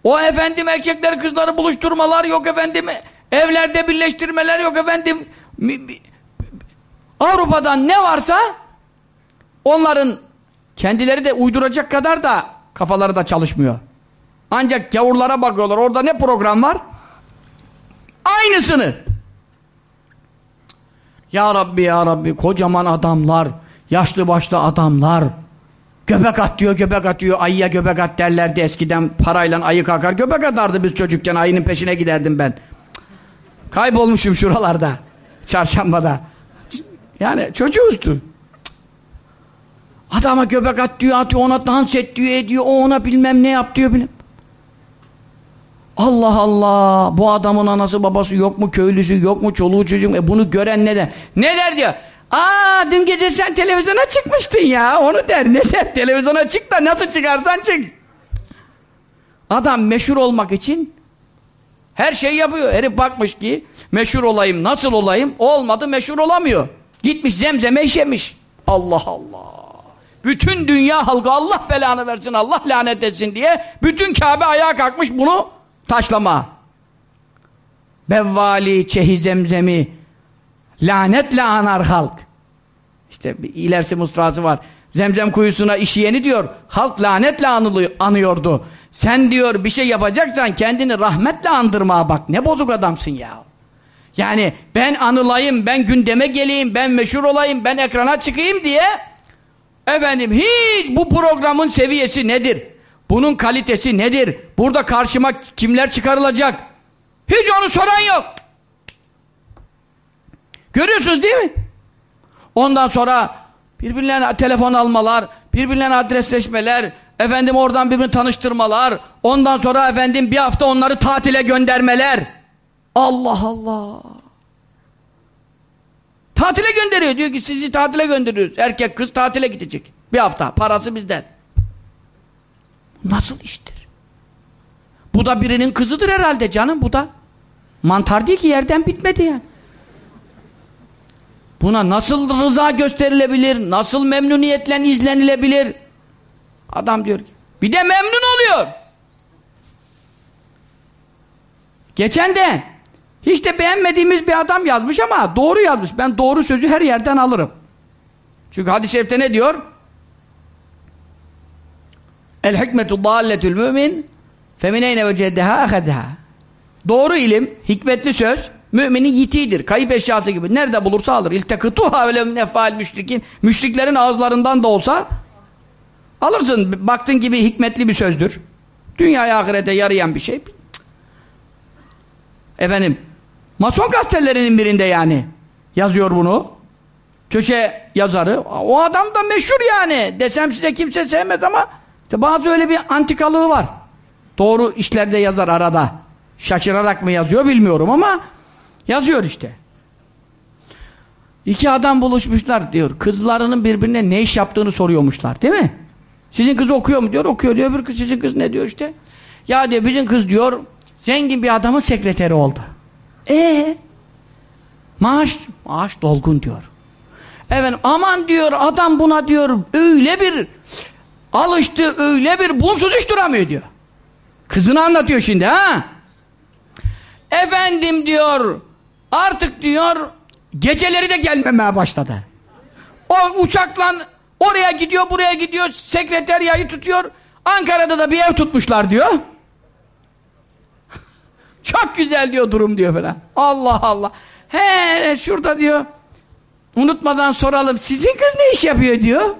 O efendim erkekler kızları buluşturmalar yok efendim evlerde birleştirmeler yok efendim Avrupa'dan ne varsa onların kendileri de uyduracak kadar da kafaları da çalışmıyor. Ancak gavurlara bakıyorlar. Orada ne program var? Aynısını. Ya Rabbi ya Rabbi kocaman adamlar, yaşlı başlı adamlar göbek at diyor, göbek atıyor. Ayıya göbek at derlerdi eskiden parayla ayı kalkar. Göbek atardı biz çocukken ayının peşine giderdim ben. Kaybolmuşum şuralarda. Çarşambada. Yani çocuğuzdu. Adama göbek at diyor, atıyor, ona dans et diyor, ediyor, o ona bilmem ne yap diyor bilmem. Allah Allah! Bu adamın anası babası yok mu, köylüsü yok mu, çoluğu çocuğu e bunu gören ne der? Ne der diyor? Aa dün gece sen televizyona çıkmıştın ya, onu der. Ne der? Televizyona çık da nasıl çıkarsan çık. Adam meşhur olmak için her şey yapıyor. Herif bakmış ki meşhur olayım, nasıl olayım? Olmadı meşhur olamıyor. Gitmiş zemzeme işemiş. Allah Allah. Bütün dünya halkı Allah belanı versin, Allah lanet etsin diye bütün Kabe ayağa kalkmış bunu taşlama. Bevvali çehi zemzemi lanetle anar halk. İşte bir ilerisi mısrası var. Zemzem kuyusuna işiyeni diyor. Halk lanetle anılıyor, anıyordu. Sen diyor bir şey yapacaksan kendini rahmetle andırmaya bak. Ne bozuk adamsın ya. Yani ben anılayım, ben gündeme geleyim, ben meşhur olayım, ben ekrana çıkayım diye efendim hiç bu programın seviyesi nedir? Bunun kalitesi nedir? Burada karşıma kimler çıkarılacak? Hiç onu soran yok. Görüyorsunuz değil mi? Ondan sonra birbirlerine telefon almalar, birbirlerine adresleşmeler, efendim oradan birbirini tanıştırmalar, ondan sonra efendim bir hafta onları tatile göndermeler. Allah Allah. Tatile gönderiyor. Diyor ki sizi tatile gönderiyoruz. Erkek kız tatile gidecek. Bir hafta. Parası bizden. Nasıl iştir? Bu da birinin kızıdır herhalde canım bu da. Mantar değil ki yerden bitmedi yani. Buna nasıl rıza gösterilebilir? Nasıl memnuniyetle izlenilebilir? Adam diyor ki. Bir de memnun oluyor. Geçen de hiç de beğenmediğimiz bir adam yazmış ama doğru yazmış. Ben doğru sözü her yerden alırım. Çünkü hadis-i şerifte ne diyor? El hikmetu dalletül mümin femineyne veceddeha ahadeha. Doğru ilim, hikmetli söz müminin yitiğidir. Kayıp eşyası gibi. Nerede bulursa alır. İltekıtuha öyle nefal müşrikin. Müşriklerin ağızlarından da olsa alırsın. Baktın gibi hikmetli bir sözdür. Dünyaya ahirete yarayan bir şey. Efendim Mason gazetelerinin birinde yani yazıyor bunu. Köşe yazarı. O adam da meşhur yani. Desem size kimse sevmez ama işte bazı öyle bir antikalığı var. Doğru işlerde yazar arada. Şaşırarak mı yazıyor bilmiyorum ama yazıyor işte. İki adam buluşmuşlar diyor. Kızlarının birbirine ne iş yaptığını soruyormuşlar değil mi? Sizin kız okuyor mu diyor. Okuyor diyor. Öbür kız sizin kız ne diyor işte. Ya diyor bizim kız diyor zengin bir adamın sekreteri oldu. E maaş maaş dolgun diyor. Efendim aman diyor adam buna diyor öyle bir alıştı öyle bir bunsuz hiç duramıyor diyor. Kızını anlatıyor şimdi ha. Efendim diyor artık diyor geceleri de gelmemeye başladı. O uçakla oraya gidiyor buraya gidiyor sekreteryayı tutuyor. Ankara'da da bir ev tutmuşlar diyor. Çok güzel diyor durum diyor falan. Allah Allah. He şurada diyor. Unutmadan soralım. Sizin kız ne iş yapıyor diyor.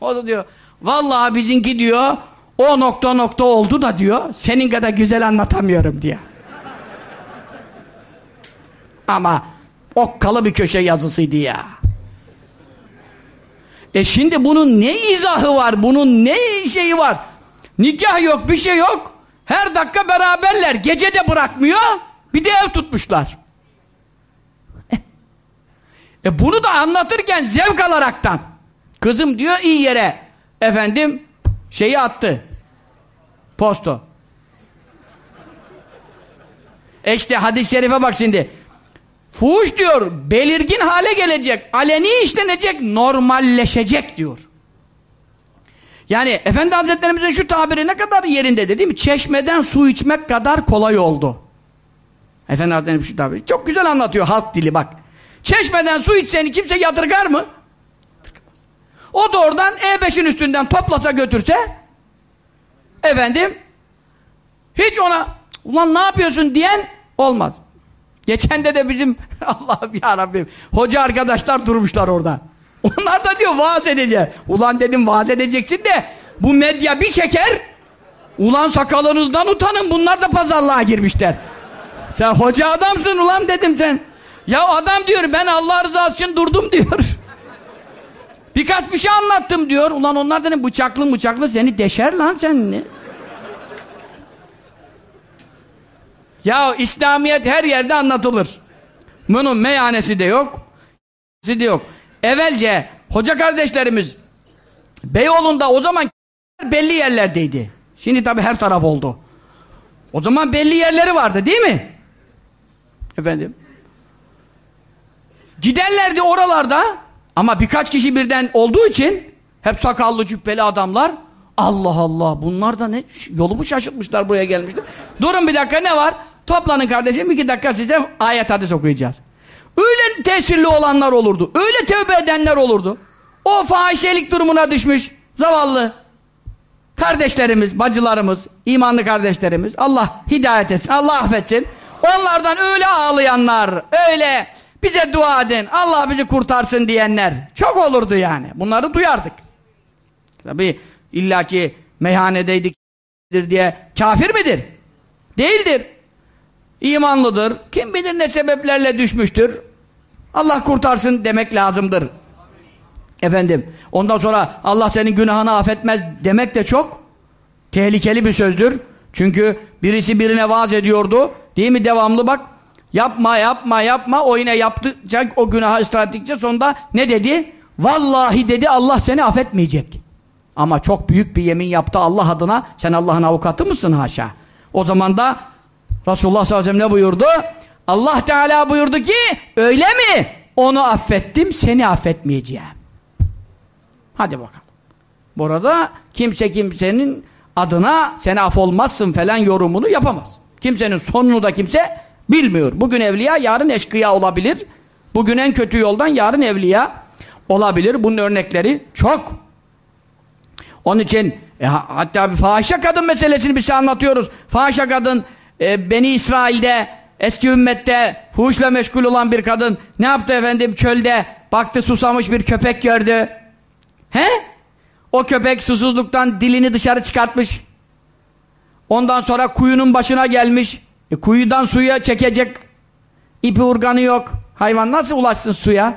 O da diyor. Vallahi bizimki diyor. O nokta nokta oldu da diyor. Senin kadar güzel anlatamıyorum diyor. Ama okkalı bir köşe yazısıydı ya. E şimdi bunun ne izahı var? Bunun ne şeyi var? Nikah yok, bir şey yok. Her dakika beraberler. Gece de bırakmıyor. Bir de ev tutmuşlar. E bunu da anlatırken zevk alaraktan. Kızım diyor iyi yere efendim şeyi attı. Posto. E işte hadis-i şerife bak şimdi. Fuhuş diyor belirgin hale gelecek, aleni işlenecek, normalleşecek diyor. Yani Efendi Hazretlerimizin şu tabiri ne kadar yerinde değil mi? Çeşmeden su içmek kadar kolay oldu. Efendi Hazretlerim şu tabiri çok güzel anlatıyor halk dili bak. Çeşmeden su içseni kimse yadırgar mı? O da oradan E5'in üstünden toplasa götürse efendim hiç ona ulan ne yapıyorsun diyen olmaz. Geçen de de bizim Allah'ım ya Rabbim hoca arkadaşlar durmuşlar orada. Onlar da diyor vaaz edeceğiz. Ulan dedim vaaz edeceksin de bu medya bir çeker ulan sakalınızdan utanın bunlar da pazarlığa girmişler. Sen hoca adamsın ulan dedim sen. Ya adam diyor ben Allah rızası için durdum diyor. Birkaç bir şey anlattım diyor. Ulan onlar dedim bıçaklı bıçaklı seni deşer lan sen ne? Ya İslamiyet her yerde anlatılır. Bunun meyhanesi de yok. de yok. Evvelce hoca kardeşlerimiz Beyoğlu'nda o zaman belli yerlerdeydi. Şimdi tabi her taraf oldu. O zaman belli yerleri vardı değil mi? Efendim. Giderlerdi oralarda ama birkaç kişi birden olduğu için hep sakallı cübbeli adamlar Allah Allah bunlar da ne yolumu şaşırtmışlar buraya gelmişler. Durun bir dakika ne var? Toplanın kardeşim iki dakika size ayet hadis okuyacağız. Öyle tesirli olanlar olurdu. Öyle tövbe edenler olurdu. O fahişelik durumuna düşmüş zavallı kardeşlerimiz, bacılarımız, imanlı kardeşlerimiz Allah hidayet etsin, Allah affetsin. Onlardan öyle ağlayanlar, öyle bize dua edin, Allah bizi kurtarsın diyenler çok olurdu yani. Bunları duyardık. Tabi illaki meyhanedeydik diye kafir midir? Değildir. İmanlıdır. Kim bilir ne sebeplerle düşmüştür. Allah kurtarsın demek lazımdır. Efendim, ondan sonra Allah senin günahını affetmez demek de çok tehlikeli bir sözdür. Çünkü birisi birine vaaz ediyordu. Değil mi devamlı bak. Yapma yapma yapma o yine yaptıkça o günaha ısrar ettikçe sonunda ne dedi? Vallahi dedi Allah seni affetmeyecek. Ama çok büyük bir yemin yaptı Allah adına. Sen Allah'ın avukatı mısın haşa? O zaman da Resulullah sallallahu aleyhi ve sellem ne buyurdu? Allah Teala buyurdu ki öyle mi? Onu affettim seni affetmeyeceğim. Hadi bakalım. Burada kimse kimsenin adına sen af olmazsın falan yorumunu yapamaz. Kimsenin sonunu da kimse bilmiyor. Bugün evliya yarın eşkıya olabilir. Bugün en kötü yoldan yarın evliya olabilir. Bunun örnekleri çok. Onun için e, hatta bir fahişe kadın meselesini biz anlatıyoruz. Fahişe kadın e, Beni İsrail'de eski ümmette fuhuşla meşgul olan bir kadın ne yaptı efendim çölde baktı susamış bir köpek gördü. He? O köpek susuzluktan dilini dışarı çıkartmış. Ondan sonra kuyunun başına gelmiş. E, kuyudan suya çekecek ipi urganı yok. Hayvan nasıl ulaşsın suya?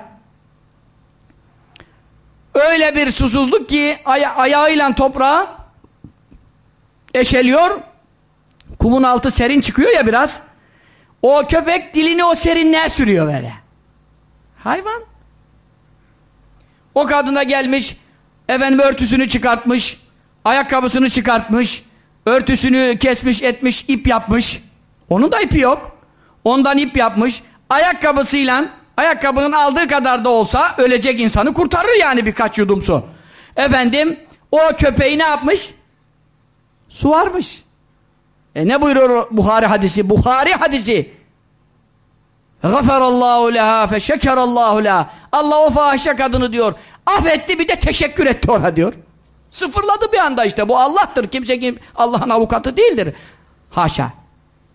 Öyle bir susuzluk ki aya ayağıyla toprağa eşeliyor. Kumun altı serin çıkıyor ya biraz. O köpek dilini o serinliğe sürüyor böyle. Hayvan. O kadına gelmiş, efendim örtüsünü çıkartmış, ayakkabısını çıkartmış, örtüsünü kesmiş etmiş, ip yapmış. Onun da ipi yok. Ondan ip yapmış. Ayakkabısıyla, ayakkabının aldığı kadar da olsa ölecek insanı kurtarır yani birkaç yudum su. Efendim, o köpeği ne yapmış? Su varmış. E ne buyuruyor Buhari hadisi? Buhari hadisi. Gafarallahu leha fe şekerallahu leha. Allah o fahişe kadını diyor. Affetti bir de teşekkür etti ona diyor. Sıfırladı bir anda işte. Bu Allah'tır. Kimse kim Allah'ın avukatı değildir. Haşa.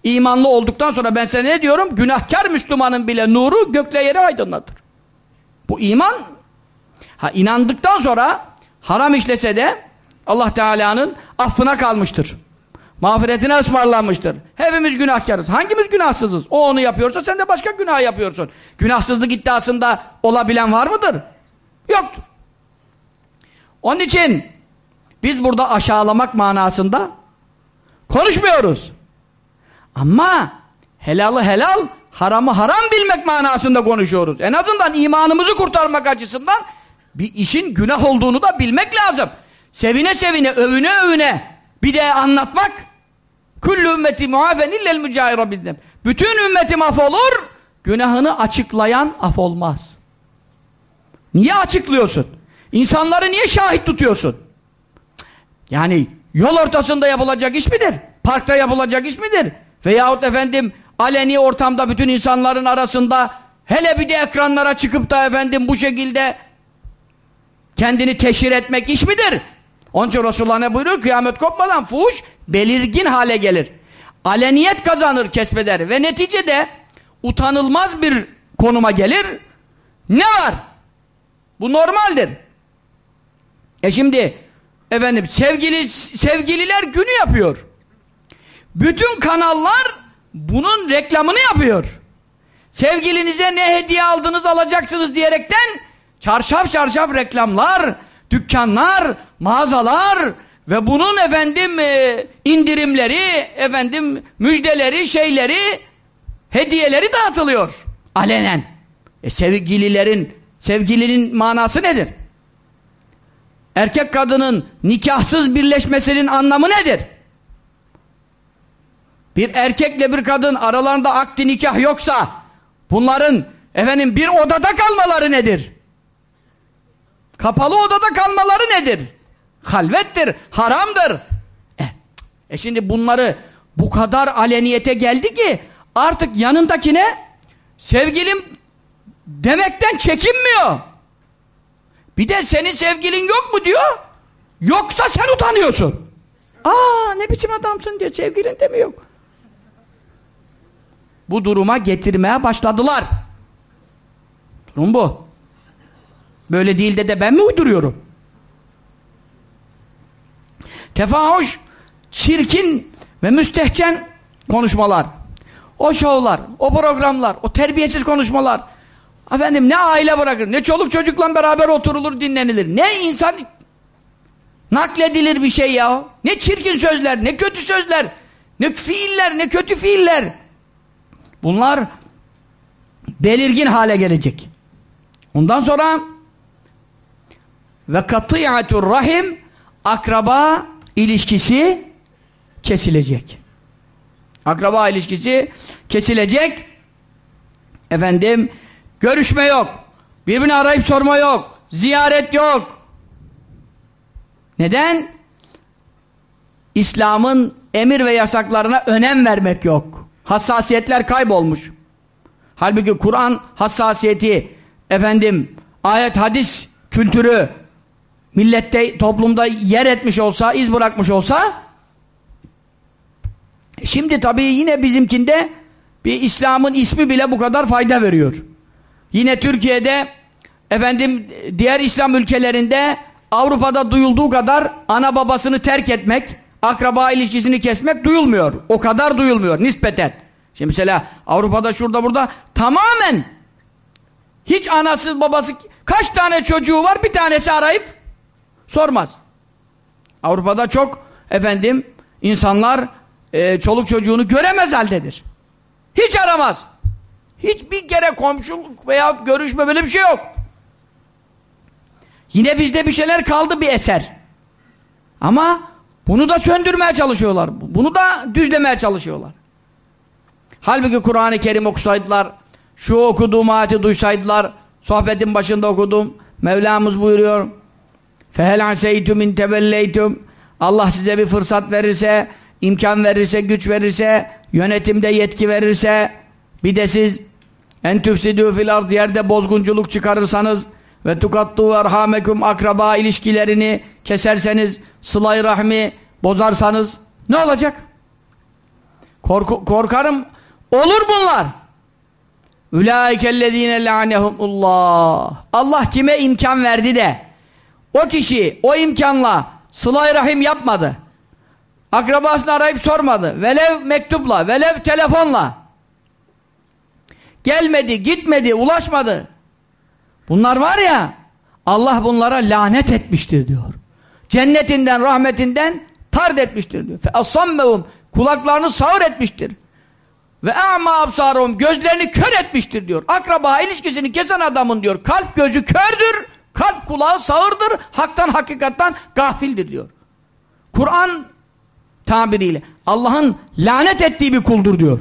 İmanlı olduktan sonra ben size ne diyorum? Günahkar Müslümanın bile nuru gökle yere aydınlatır. Bu iman ha inandıktan sonra haram işlese de Allah Teala'nın affına kalmıştır. Mağfiretine ısmarlanmıştır. Hepimiz günahkarız. Hangimiz günahsızız? O onu yapıyorsa sen de başka günah yapıyorsun. Günahsızlık iddiasında olabilen var mıdır? Yoktur. Onun için biz burada aşağılamak manasında konuşmuyoruz. Ama helalı helal, haramı haram bilmek manasında konuşuyoruz. En azından imanımızı kurtarmak açısından bir işin günah olduğunu da bilmek lazım. Sevine sevine, övüne övüne bir de anlatmak Kullu ümmeti muafen illel mücahira. Bütün ümmetim af olur, günahını açıklayan af olmaz. Niye açıklıyorsun? İnsanları niye şahit tutuyorsun? Yani yol ortasında yapılacak iş midir? Parkta yapılacak iş midir? Veyahut efendim aleni ortamda bütün insanların arasında hele bir de ekranlara çıkıp da efendim bu şekilde kendini teşhir etmek iş midir? Onun için Resulullah ne buyuruyor? Kıyamet kopmadan fuhuş belirgin hale gelir. Aleniyet kazanır, kesbeder ve neticede utanılmaz bir konuma gelir. Ne var? Bu normaldir. E şimdi efendim sevgili sevgililer günü yapıyor. Bütün kanallar bunun reklamını yapıyor. Sevgilinize ne hediye aldınız alacaksınız diyerekten çarşaf çarşaf reklamlar, dükkanlar, mağazalar ve bunun efendim e, indirimleri, efendim müjdeleri, şeyleri, hediyeleri dağıtılıyor alenen. E sevgililerin, sevgilinin manası nedir? Erkek kadının nikahsız birleşmesinin anlamı nedir? Bir erkekle bir kadın aralarında akdi nikah yoksa bunların efendim bir odada kalmaları nedir? Kapalı odada kalmaları nedir? Halvettir, haramdır. E, e şimdi bunları bu kadar aleniyete geldi ki artık yanındakine sevgilim demekten çekinmiyor. Bir de senin sevgilin yok mu diyor. Yoksa sen utanıyorsun. Aa ne biçim adamsın diyor. Sevgilin de mi yok? Bu duruma getirmeye başladılar. Durum bu. Böyle değil de de ben mi uyduruyorum? Tefahuş, çirkin ve müstehcen konuşmalar. O şovlar, o programlar, o terbiyesiz konuşmalar. Efendim ne aile bırakır, ne çoluk çocukla beraber oturulur dinlenilir. Ne insan nakledilir bir şey ya. Ne çirkin sözler, ne kötü sözler, ne fiiller, ne kötü fiiller. Bunlar belirgin hale gelecek. Ondan sonra ve katiyatur rahim akraba ilişkisi kesilecek. Akraba ilişkisi kesilecek. Efendim görüşme yok. Birbirini arayıp sorma yok. Ziyaret yok. Neden? İslam'ın emir ve yasaklarına önem vermek yok. Hassasiyetler kaybolmuş. Halbuki Kur'an hassasiyeti efendim ayet hadis kültürü millette toplumda yer etmiş olsa, iz bırakmış olsa şimdi tabii yine bizimkinde bir İslam'ın ismi bile bu kadar fayda veriyor. Yine Türkiye'de efendim diğer İslam ülkelerinde Avrupa'da duyulduğu kadar ana babasını terk etmek, akraba ilişkisini kesmek duyulmuyor. O kadar duyulmuyor nispeten. Şimdi mesela Avrupa'da şurada burada tamamen hiç anası babası kaç tane çocuğu var bir tanesi arayıp sormaz. Avrupa'da çok efendim insanlar e, çoluk çocuğunu göremez haldedir. Hiç aramaz. Hiçbir kere komşuluk veya görüşme böyle bir şey yok. Yine bizde bir şeyler kaldı bir eser. Ama bunu da söndürmeye çalışıyorlar. Bunu da düzlemeye çalışıyorlar. Halbuki Kur'an-ı Kerim okusaydılar, şu okuduğum ayeti duysaydılar, sohbetin başında okudum. Mevlamız buyuruyor. Fehel aseytum in tebelleytum Allah size bir fırsat verirse, imkan verirse, güç verirse, yönetimde yetki verirse, bir de siz en tüfsidü fil ard yerde bozgunculuk çıkarırsanız ve tukattu erhamekum akraba ilişkilerini keserseniz, sılay rahmi bozarsanız ne olacak? Korku, korkarım olur bunlar. Ulaikellezine la'nehumullah. Allah kime imkan verdi de o kişi o imkanla sılay rahim yapmadı. Akrabasını arayıp sormadı. Velev mektupla, velev telefonla. Gelmedi, gitmedi, ulaşmadı. Bunlar var ya Allah bunlara lanet etmiştir diyor. Cennetinden, rahmetinden tard etmiştir diyor. Fe kulaklarını sağır etmiştir. ve a'ma absarum gözlerini kör etmiştir diyor. Akraba ilişkisini kesen adamın diyor. Kalp gözü kördür, kalp kulağı sağırdır, haktan hakikattan gafildir diyor. Kur'an tabiriyle Allah'ın lanet ettiği bir kuldur diyor.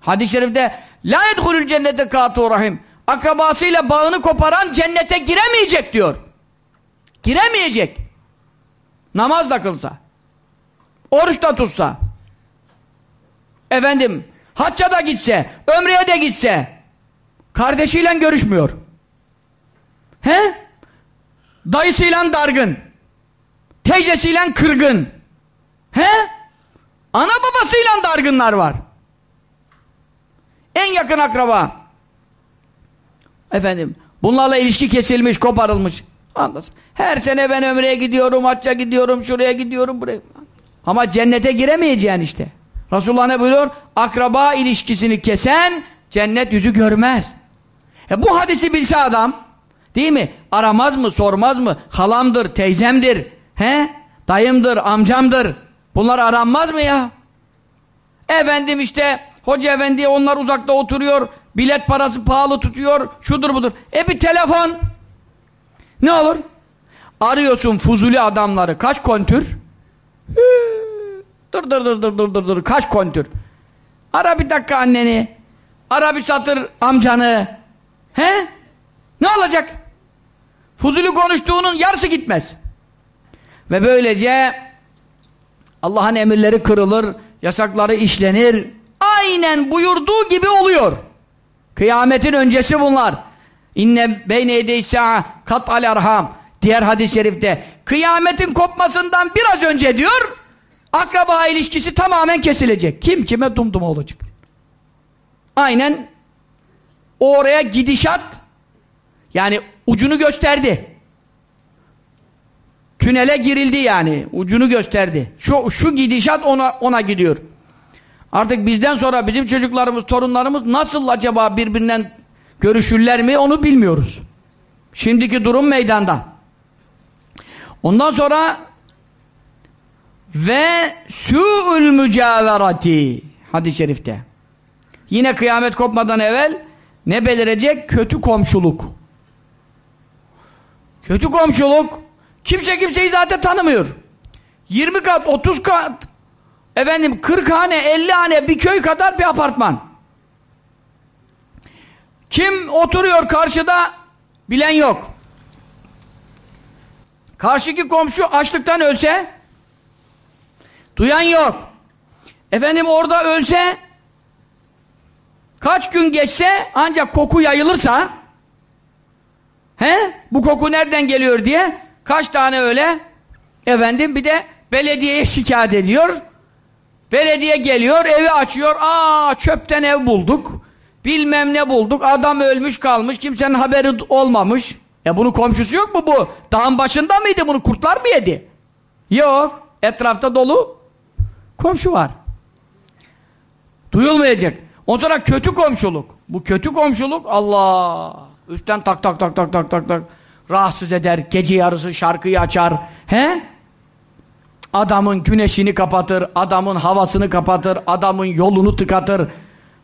Hadis-i şerifte la yedhulül cennete katu rahim akrabasıyla bağını koparan cennete giremeyecek diyor. Giremeyecek. Namaz da kılsa. Oruç da tutsa. Efendim hacca da gitse, ömreye de gitse kardeşiyle görüşmüyor. He? Dayısıyla dargın. Teyzesiyle kırgın. He? Ana babasıyla dargınlar var. En yakın akraba. Efendim, bunlarla ilişki kesilmiş, koparılmış. Anlasın. Her sene ben ömreye gidiyorum, hacca gidiyorum, şuraya gidiyorum, buraya. Ama cennete giremeyeceksin işte. Resulullah ne buyuruyor? Akraba ilişkisini kesen cennet yüzü görmez. E bu hadisi bilse adam, değil mi? Aramaz mı, sormaz mı? Halamdır, teyzemdir, he? Dayımdır, amcamdır. Bunlar aranmaz mı ya? Efendim işte hoca efendi onlar uzakta oturuyor. Bilet parası pahalı tutuyor. Şudur budur. E bir telefon. Ne olur? Arıyorsun fuzuli adamları. Kaç kontür? Dur dur dur dur dur dur dur. Kaç kontür? Ara bir dakika anneni. Ara bir satır amcanı. He? Ne olacak? Fuzuli konuştuğunun yarısı gitmez. Ve böylece Allah'ın emirleri kırılır, yasakları işlenir. Aynen buyurduğu gibi oluyor. Kıyametin öncesi bunlar. İnne beyne yedeysa kat al arham. Diğer hadis-i şerifte kıyametin kopmasından biraz önce diyor akraba ilişkisi tamamen kesilecek. Kim kime dumduma olacak. Aynen oraya gidişat yani ucunu gösterdi. Tünele girildi yani. Ucunu gösterdi. Şu, şu gidişat ona, ona gidiyor. Artık bizden sonra bizim çocuklarımız, torunlarımız nasıl acaba birbirinden görüşürler mi onu bilmiyoruz. Şimdiki durum meydanda. Ondan sonra ve su'ul mücaverati hadis-i şerifte. Yine kıyamet kopmadan evvel ne belirecek? Kötü komşuluk. Kötü komşuluk Kimse kimseyi zaten tanımıyor. 20 kat, 30 kat, efendim 40 hane, 50 hane bir köy kadar bir apartman. Kim oturuyor karşıda bilen yok. Karşıki komşu açlıktan ölse duyan yok. Efendim orada ölse kaç gün geçse ancak koku yayılırsa he bu koku nereden geliyor diye Kaç tane öyle? Efendim bir de belediyeye şikayet ediyor. Belediye geliyor, evi açıyor. Aa çöpten ev bulduk. Bilmem ne bulduk. Adam ölmüş kalmış. Kimsenin haberi olmamış. E bunun komşusu yok mu bu? Dağın başında mıydı bunu? Kurtlar mı yedi? Yok. Etrafta dolu komşu var. Duyulmayacak. Ondan sonra kötü komşuluk. Bu kötü komşuluk Allah. Üstten tak tak tak tak tak tak tak rahatsız eder, gece yarısı şarkıyı açar. He? Adamın güneşini kapatır, adamın havasını kapatır, adamın yolunu tıkatır.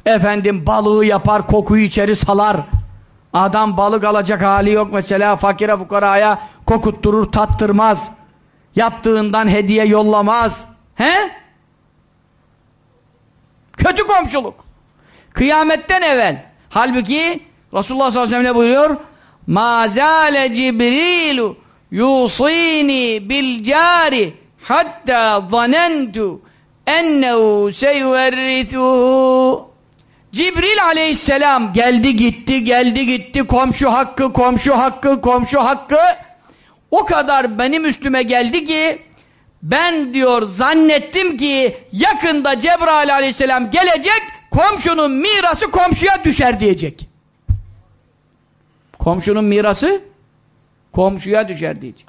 Efendim balığı yapar, kokuyu içeri salar. Adam balık alacak hali yok mesela fakire fukaraya kokutturur, tattırmaz. Yaptığından hediye yollamaz. He? Kötü komşuluk. Kıyametten evvel. Halbuki Resulullah sallallahu aleyhi ve sellem buyuruyor? ma zâle Cibrilu yusini bil cari hatta zanentu ennehu seyverrithuhu Cibril aleyhisselam geldi gitti geldi gitti komşu hakkı komşu hakkı komşu hakkı o kadar benim üstüme geldi ki ben diyor zannettim ki yakında Cebrail aleyhisselam gelecek komşunun mirası komşuya düşer diyecek. Komşunun mirası komşuya düşer diyecek.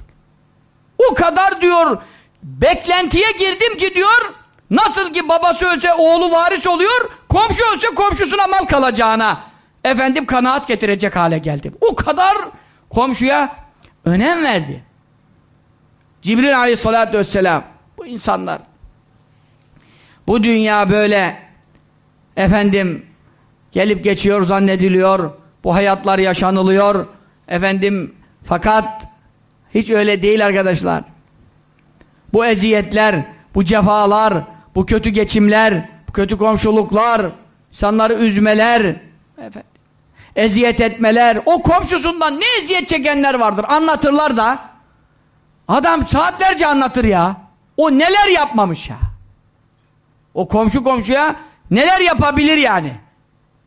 O kadar diyor beklentiye girdim ki diyor nasıl ki babası ölse oğlu varis oluyor komşu ölse komşusuna mal kalacağına efendim kanaat getirecek hale geldim. O kadar komşuya önem verdi. Cibril aleyhissalatü vesselam bu insanlar bu dünya böyle efendim gelip geçiyor zannediliyor. Bu hayatlar yaşanılıyor. Efendim fakat hiç öyle değil arkadaşlar. Bu eziyetler, bu cefalar, bu kötü geçimler, bu kötü komşuluklar, insanları üzmeler, efendim, eziyet etmeler, o komşusundan ne eziyet çekenler vardır anlatırlar da adam saatlerce anlatır ya. O neler yapmamış ya. O komşu komşuya neler yapabilir yani.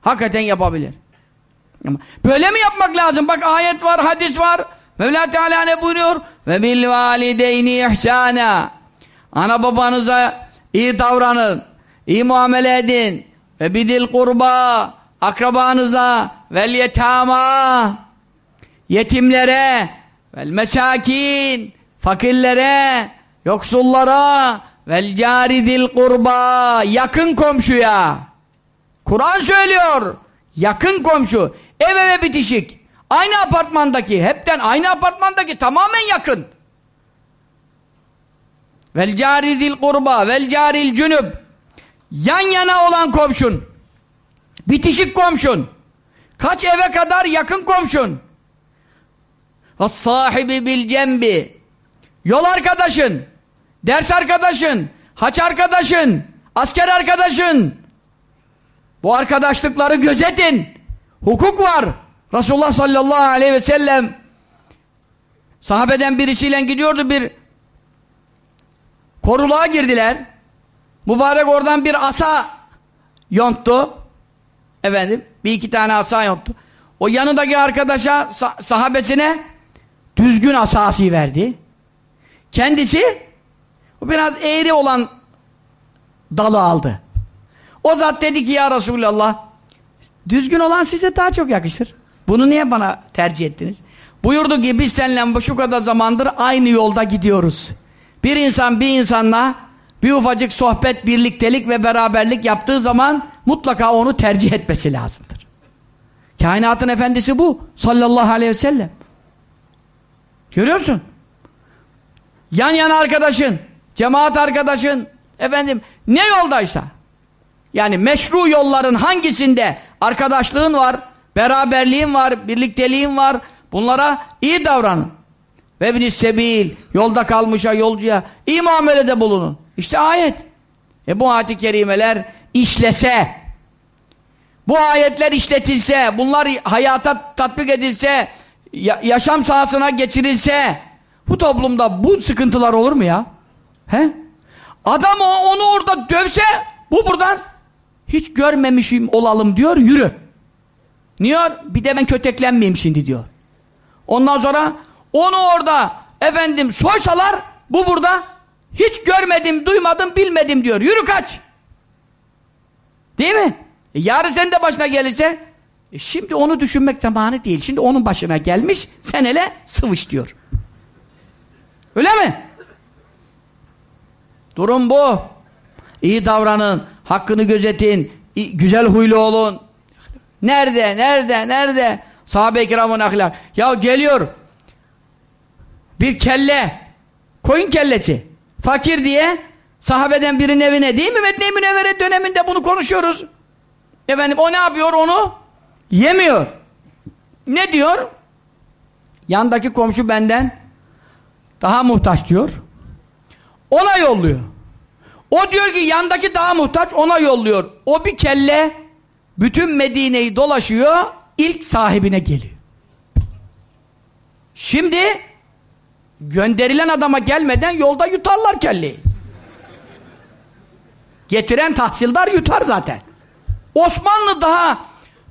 Hakikaten yapabilir. Böyle mi yapmak lazım? Bak ayet var, hadis var. Mevla Teala ne buyuruyor? Ve bil valideyni ihsana. Ana babanıza iyi davranın. iyi muamele edin. Ve bidil kurba. Akrabanıza vel yetama. Yetimlere vel mesakin. Fakirlere, yoksullara vel caridil kurba. Yakın komşuya. Kur'an söylüyor. Yakın komşu. Ev eve bitişik. Aynı apartmandaki, hepten aynı apartmandaki tamamen yakın. Vel caridil kurba, vel caril cünüb. Yan yana olan komşun. Bitişik komşun. Kaç eve kadar yakın komşun. Ve sahibi bil cembi. Yol arkadaşın, ders arkadaşın, haç arkadaşın, asker arkadaşın. Bu arkadaşlıkları gözetin. Hukuk var. Resulullah sallallahu aleyhi ve sellem sahabeden birisiyle gidiyordu bir koruluğa girdiler. Mübarek oradan bir asa yonttu. Efendim bir iki tane asa yonttu. O yanındaki arkadaşa sah sahabesine düzgün asası verdi. Kendisi o biraz eğri olan dalı aldı. O zat dedi ki ya Resulallah düzgün olan size daha çok yakışır. Bunu niye bana tercih ettiniz? Buyurdu ki biz seninle şu kadar zamandır aynı yolda gidiyoruz. Bir insan bir insanla bir ufacık sohbet, birliktelik ve beraberlik yaptığı zaman mutlaka onu tercih etmesi lazımdır. Kainatın efendisi bu. Sallallahu aleyhi ve sellem. Görüyorsun. Yan yana arkadaşın, cemaat arkadaşın, efendim ne yoldaysa. Yani meşru yolların hangisinde arkadaşlığın var, beraberliğin var, birlikteliğin var. Bunlara iyi davranın. Ve bin sebil, yolda kalmışa, yolcuya iyi muamelede bulunun. İşte ayet. E bu ayet-i kerimeler işlese, bu ayetler işletilse, bunlar hayata tatbik edilse, ya yaşam sahasına geçirilse, bu toplumda bu sıkıntılar olur mu ya? He? Adam onu orada dövse, bu buradan hiç görmemişim olalım diyor, yürü. Niye? Bir de ben köteklenmeyeyim şimdi diyor. Ondan sonra onu orada efendim soysalar bu burada hiç görmedim, duymadım, bilmedim diyor. Yürü kaç. Değil mi? E yarın sen de başına gelirse e şimdi onu düşünmek zamanı değil. Şimdi onun başına gelmiş sen hele sıvış diyor. Öyle mi? Durum bu. İyi davranın, hakkını gözetin, güzel huylu olun. Nerede, nerede, nerede? Sahabe-i kiramın ahlak. Ya geliyor bir kelle, koyun kellesi, fakir diye sahabeden birinin evine değil mi? Medine-i Münevvere döneminde bunu konuşuyoruz. Efendim o ne yapıyor onu? Yemiyor. Ne diyor? Yandaki komşu benden daha muhtaç diyor. Ona yolluyor. O diyor ki yandaki daha muhtaç ona yolluyor. O bir kelle bütün Medine'yi dolaşıyor ilk sahibine geliyor. Şimdi gönderilen adama gelmeden yolda yutarlar kelleyi. Getiren tahsildar yutar zaten. Osmanlı daha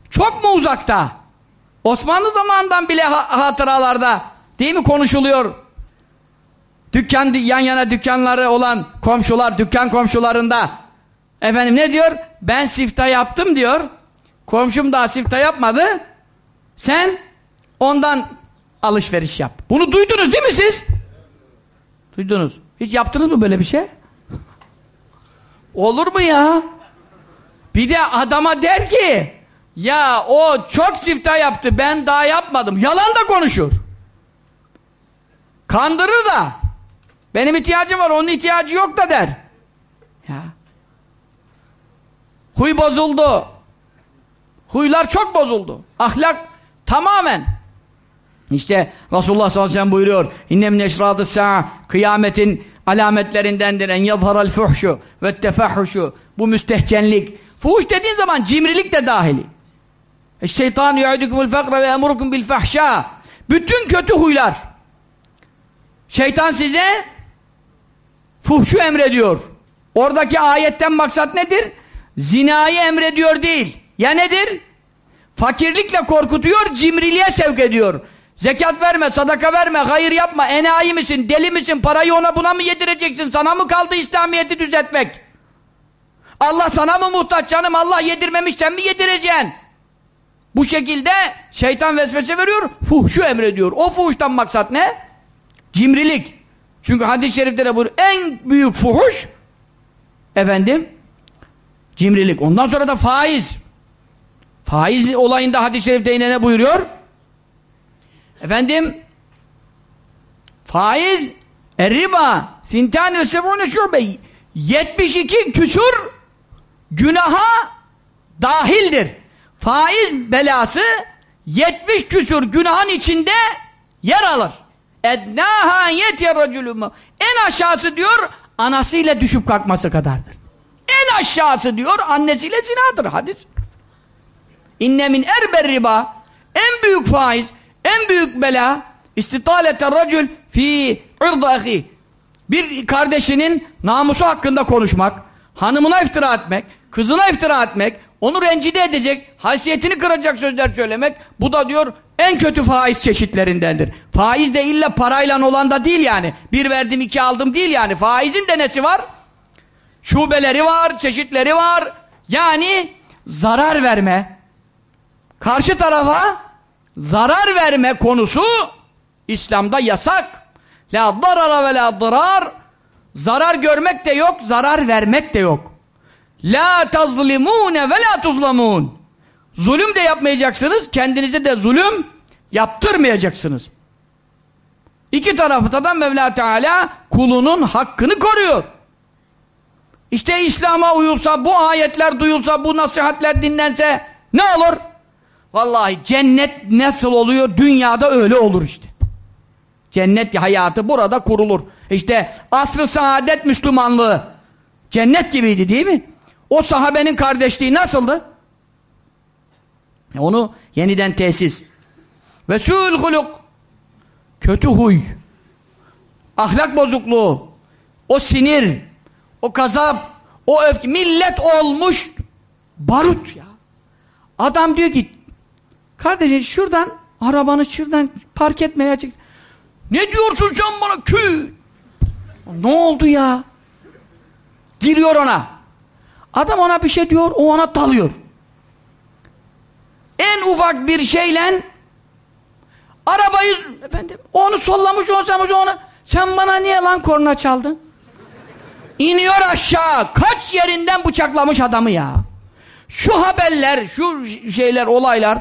çok mu uzakta? Osmanlı zamanından bile ha hatıralarda değil mi konuşuluyor? Dükkan yan yana dükkanları olan komşular, dükkan komşularında efendim ne diyor? Ben sifta yaptım diyor. Komşum daha sifta yapmadı. Sen ondan alışveriş yap. Bunu duydunuz değil mi siz? Duydunuz. Hiç yaptınız mı böyle bir şey? Olur mu ya? Bir de adama der ki ya o çok sifta yaptı ben daha yapmadım. Yalan da konuşur. Kandırır da. Benim ihtiyacım var onun ihtiyacı yok da der. Ya. Huy bozuldu. Huylar çok bozuldu. Ahlak tamamen. İşte Resulullah sallallahu aleyhi ve sellem buyuruyor. İnnem neşradı sa'a kıyametin alametlerindendir en yazharal fuhşu ve tefahhuşu. Bu müstehcenlik. Fuhuş dediğin zaman cimrilik de dahili. Şeytan yu'idukumul fakra ve emurukum bil fahşa. Bütün kötü huylar. Şeytan size fuhşu emrediyor. Oradaki ayetten maksat nedir? Zinayı emrediyor değil. Ya nedir? Fakirlikle korkutuyor, cimriliğe sevk ediyor. Zekat verme, sadaka verme, hayır yapma, enayi misin, deli misin, parayı ona buna mı yedireceksin, sana mı kaldı İslamiyet'i düzeltmek? Allah sana mı muhtaç canım, Allah yedirmemiş, sen mi yedireceksin? Bu şekilde şeytan vesvese veriyor, fuhşu emrediyor. O fuhuştan maksat ne? Cimrilik. Çünkü hadis-i şerifte de bu en büyük fuhuş efendim cimrilik. Ondan sonra da faiz. Faiz olayında hadis-i şerifte yine ne buyuruyor? Efendim faiz riba sintani ve sebune şube 72 küsur günaha dahildir. Faiz belası 70 küsur günahın içinde yer alır. Ednâhâ yetyerracülümü En aşağısı diyor anasıyla düşüp kalkması kadardır. En aşağısı diyor annesiyle zinadır hadis. İnne min erber riba en büyük faiz en büyük bela istitalete racül fi ahi bir kardeşinin namusu hakkında konuşmak hanımına iftira etmek kızına iftira etmek onu rencide edecek haysiyetini kıracak sözler söylemek bu da diyor en kötü faiz çeşitlerindendir. Faiz de illa parayla olan da değil yani. Bir verdim iki aldım değil yani. Faizin de nesi var? Şubeleri var, çeşitleri var. Yani zarar verme. Karşı tarafa zarar verme konusu İslam'da yasak. La darara ve la darar. Zarar görmek de yok, zarar vermek de yok. La tazlimune ve la tuzlamun. Zulüm de yapmayacaksınız, kendinize de zulüm yaptırmayacaksınız. İki tarafta da Mevla Teala kulunun hakkını koruyor. İşte İslam'a uyulsa, bu ayetler duyulsa, bu nasihatler dinlense ne olur? Vallahi cennet nasıl oluyor? Dünyada öyle olur işte. Cennet hayatı burada kurulur. İşte asr-ı saadet Müslümanlığı cennet gibiydi değil mi? O sahabenin kardeşliği nasıldı? Onu yeniden tesis. Ve su'ul huluk kötü huy ahlak bozukluğu o sinir o kazap o öfke millet olmuş barut ya. Adam diyor ki kardeşim şuradan arabanı şuradan park etmeye çık. Ne diyorsun sen bana kü? Ne oldu ya? Giriyor ona. Adam ona bir şey diyor, o ona dalıyor. En ufak bir şeyle arabayı efendim onu sollamış olsamış onu sen bana niye lan korna çaldın? İniyor aşağı. Kaç yerinden bıçaklamış adamı ya. Şu haberler, şu şeyler, olaylar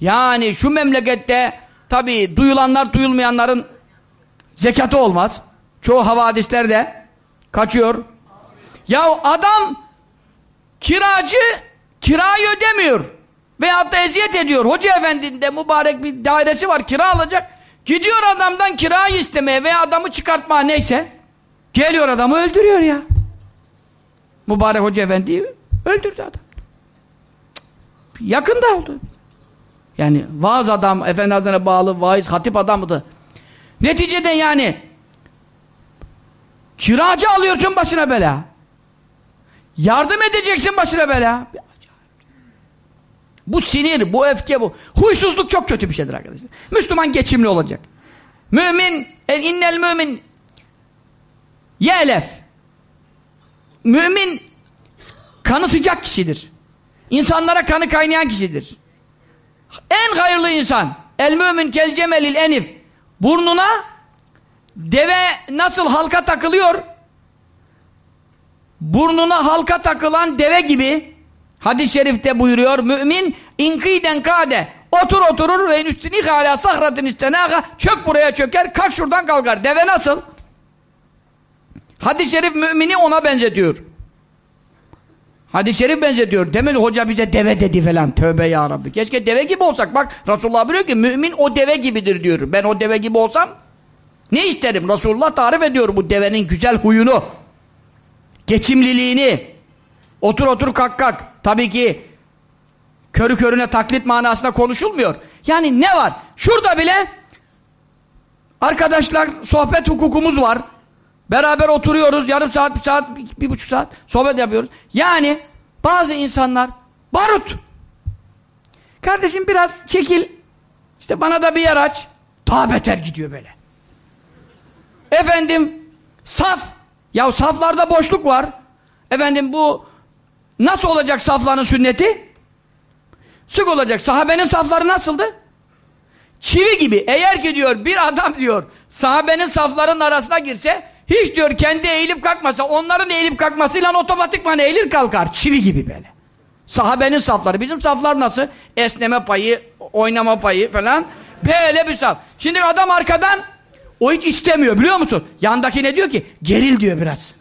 yani şu memlekette tabi duyulanlar duyulmayanların zekatı olmaz. Çoğu havadisler de kaçıyor. Ya adam kiracı kirayı ödemiyor. Veyahut da eziyet ediyor. Hoca efendinde mübarek bir dairesi var kira alacak. Gidiyor adamdan kirayı istemeye veya adamı çıkartma neyse. Geliyor adamı öldürüyor ya. Mübarek hoca efendiyi öldürdü adam. Yakında oldu. Yani vaaz adam, efendi bağlı vaiz, hatip adamıydı. Neticede yani kiracı alıyorsun başına bela. Yardım edeceksin başına bela. Bu sinir, bu öfke, bu. Huysuzluk çok kötü bir şeydir arkadaşlar. Müslüman geçimli olacak. Mümin, el innel mümin yelef. Mümin kanı sıcak kişidir. İnsanlara kanı kaynayan kişidir. En hayırlı insan. El mümin kel cemelil enif. Burnuna deve nasıl halka takılıyor? Burnuna halka takılan deve gibi hadis-i şerifte buyuruyor mümin inkiden kade otur oturur ve üstüni hala sahratin istenaga çök buraya çöker kalk şuradan kalkar deve nasıl? hadis-i şerif mümini ona benzetiyor Hadis-i şerif benzetiyor. Demedi hoca bize deve dedi falan. Tövbe ya Rabbi. Keşke deve gibi olsak. Bak Resulullah biliyor ki mümin o deve gibidir diyor. Ben o deve gibi olsam ne isterim? Resulullah tarif ediyor bu devenin güzel huyunu. Geçimliliğini. Otur otur kalk kalk. Tabii ki körü körüne taklit manasında konuşulmuyor. Yani ne var? Şurada bile arkadaşlar sohbet hukukumuz var. Beraber oturuyoruz yarım saat, bir saat, bir, buçuk saat sohbet yapıyoruz. Yani bazı insanlar barut. Kardeşim biraz çekil. İşte bana da bir yer aç. Daha beter gidiyor böyle. Efendim saf. Ya saflarda boşluk var. Efendim bu nasıl olacak safların sünneti? Sık olacak. Sahabenin safları nasıldı? Çivi gibi. Eğer ki diyor bir adam diyor sahabenin saflarının arasına girse hiç diyor kendi eğilip kalkmasa onların eğilip kalkmasıyla otomatikman eğilir kalkar. Çivi gibi böyle. Sahabenin safları. Bizim saflar nasıl? Esneme payı, oynama payı falan. Böyle bir saf. Şimdi adam arkadan o hiç istemiyor biliyor musun? Yandaki ne diyor ki? Geril diyor biraz.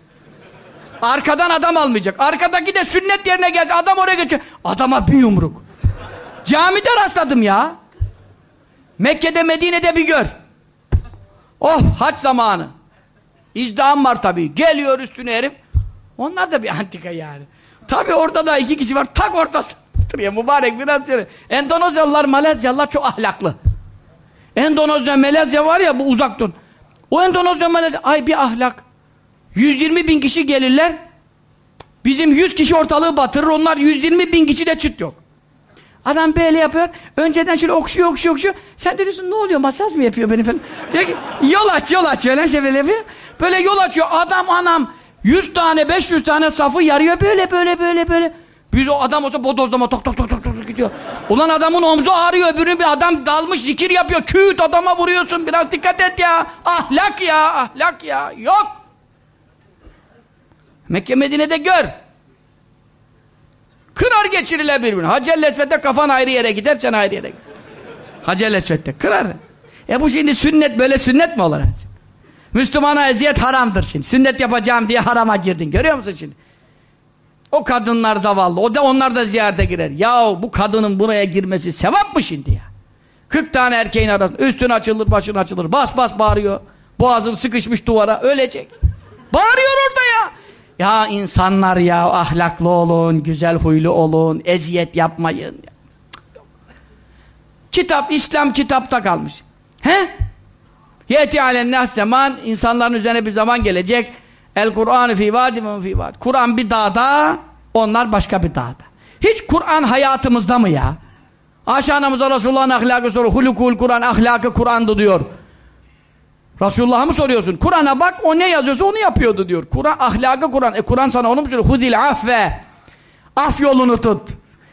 Arkadan adam almayacak. Arkadaki de sünnet yerine geldi. Adam oraya geçiyor. Adama bir yumruk. Camide rastladım ya. Mekke'de Medine'de bir gör. Oh haç zamanı. İzdiham var tabii. Geliyor üstüne herif. Onlar da bir antika yani. Tabii orada da iki kişi var. Tak ortası. Ya mübarek biraz şöyle. Endonezyalılar, Malezyalılar çok ahlaklı. Endonezya, Malezya var ya bu uzak dur. O Endonezya, Malezya ay bir ahlak. 120 bin kişi gelirler. Bizim 100 kişi ortalığı batırır. Onlar 120 bin kişi de çıt yok. Adam böyle yapıyor. Önceden şöyle okşuyor okşuyor okşuyor. Sen de diyorsun ne oluyor masaj mı yapıyor beni falan. Yol aç yol aç. Öyle şey böyle yapıyor. Böyle yol açıyor. Adam anam 100 tane 500 tane safı yarıyor böyle böyle böyle böyle. Biz o adam olsa bodozlama tok tok tok tok tok gidiyor. Ulan adamın omzu ağrıyor öbürü bir adam dalmış zikir yapıyor. Küt adama vuruyorsun biraz dikkat et ya. Ahlak ya ahlak ya. Yok. Mekke Medine'de gör. Kırar geçiriler birbirine. Hacer Lesvet'te kafan ayrı yere gider, sen ayrı yere gider. Hacer Lesvet'te kırar. E bu şimdi sünnet böyle sünnet mi olur? Müslümana eziyet haramdır şimdi. Sünnet yapacağım diye harama girdin. Görüyor musun şimdi? O kadınlar zavallı. O da onlar da ziyarete girer. Ya bu kadının buraya girmesi sevap mı şimdi ya? 40 tane erkeğin arasında üstün açılır, başın açılır. Bas bas bağırıyor. Boğazın sıkışmış duvara. Ölecek. Bağırıyor orada ya. Ya insanlar ya ahlaklı olun, güzel huylu olun, eziyet yapmayın. Kitap, İslam kitapta kalmış. He? Yeti alennâs zaman, insanların üzerine bir zaman gelecek. El Kur'an fi vadi fi vadi. Kur'an bir dağda, onlar başka bir dağda. Hiç Kur'an hayatımızda mı ya? Aşağınamıza Resulullah'ın ahlakı soruyor. Hulukul Kur'an, ahlakı Kur'an'dı diyor. Resulullah'a mı soruyorsun? Kur'an'a bak o ne yazıyorsa onu yapıyordu diyor. Kur'an ahlakı Kur'an. E Kur'an sana onu mu söylüyor? Hudil affe. Af yolunu tut.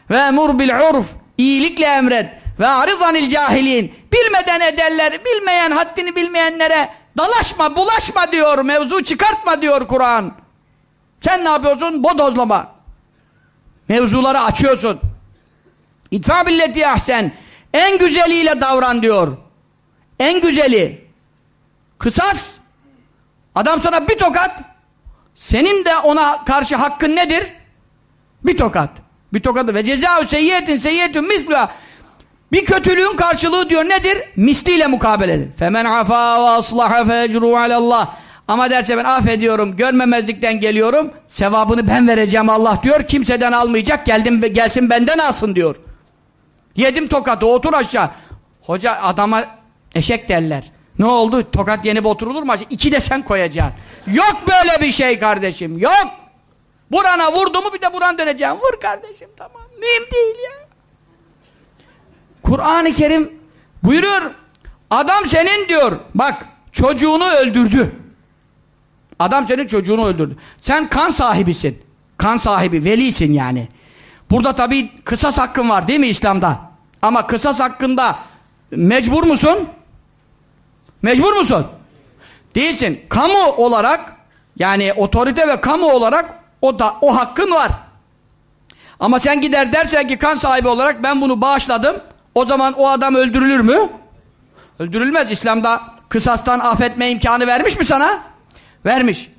Ve emur bil urf. İyilikle emret. Ve arizanil cahilin. Bilmeden ederler, bilmeyen, haddini bilmeyenlere dalaşma, bulaşma diyor. Mevzu çıkartma diyor Kur'an. Sen ne yapıyorsun? Bodozlama. Mevzuları açıyorsun. İtfa billeti ahsen. En güzeliyle davran diyor. En güzeli. Kısas. Adam sana bir tokat. Senin de ona karşı hakkın nedir? Bir tokat. Bir tokat. Ve cezaü seyyiyetin seyyiyetün misluha. Bir kötülüğün karşılığı diyor nedir? Misliyle mukabeledir. Femen afa ve aslaha fecru alallah. Ama derse ben affediyorum, görmemezlikten geliyorum, sevabını ben vereceğim Allah diyor, kimseden almayacak, geldim gelsin benden alsın diyor. Yedim tokatı, otur aşağı. Hoca adama eşek derler. Ne oldu? Tokat yenip oturulur mu? İki de sen koyacaksın. Yok böyle bir şey kardeşim, yok. Burana vurdu mu bir de buran döneceğim. Vur kardeşim, tamam. Mühim değil ya. Kur'an-ı Kerim buyuruyor, adam senin diyor, bak çocuğunu öldürdü. Adam senin çocuğunu öldürdü. Sen kan sahibisin. Kan sahibi, velisin yani. Burada tabii kısas hakkın var değil mi İslam'da? Ama kısas hakkında mecbur musun? Mecbur musun? Değilsin. Kamu olarak yani otorite ve kamu olarak o da o hakkın var. Ama sen gider dersen ki kan sahibi olarak ben bunu bağışladım. O zaman o adam öldürülür mü? Öldürülmez. İslam'da kısastan affetme imkanı vermiş mi sana? Vermiş.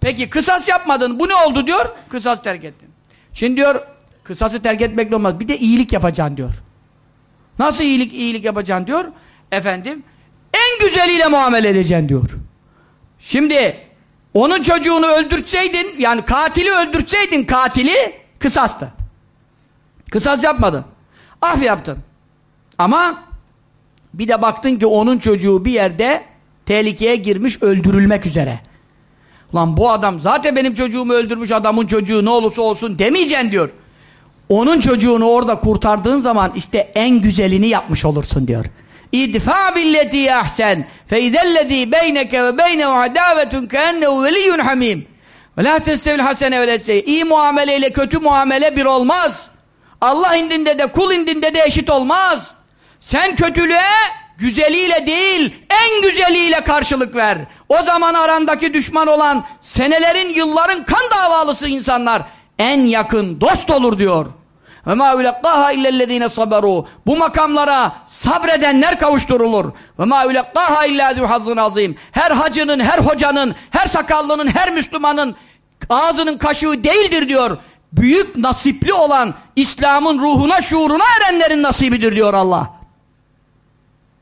Peki kısas yapmadın. Bu ne oldu diyor? Kısas terk ettin. Şimdi diyor kısası terk etmekle olmaz. Bir de iyilik yapacaksın diyor. Nasıl iyilik iyilik yapacaksın diyor. Efendim güzeliyle muamele edeceksin diyor. Şimdi onun çocuğunu öldürtseydin yani katili öldürtseydin katili kısastı. Kısas yapmadın. Af yaptın. Ama bir de baktın ki onun çocuğu bir yerde tehlikeye girmiş öldürülmek üzere. Ulan bu adam zaten benim çocuğumu öldürmüş adamın çocuğu ne olursa olsun demeyeceksin diyor. Onun çocuğunu orada kurtardığın zaman işte en güzelini yapmış olursun diyor. İdfa billeti ahsen fe izellezî beyneke ve beynehu adâvetun keennehu veliyyun hamim. Ve la testevil hasene ve İyi muameleyle kötü muamele bir olmaz. Allah indinde de kul indinde de eşit olmaz. Sen kötülüğe güzeliyle değil en güzeliyle karşılık ver. O zaman arandaki düşman olan senelerin yılların kan davalısı insanlar en yakın dost olur diyor. Ve ma ulaqaha illellezine saberu. Bu makamlara sabredenler kavuşturulur. Ve ma ulaqaha illa hazın azim. Her hacının, her hocanın, her sakallının, her Müslümanın ağzının kaşığı değildir diyor. Büyük nasipli olan İslam'ın ruhuna, şuuruna erenlerin nasibidir diyor Allah.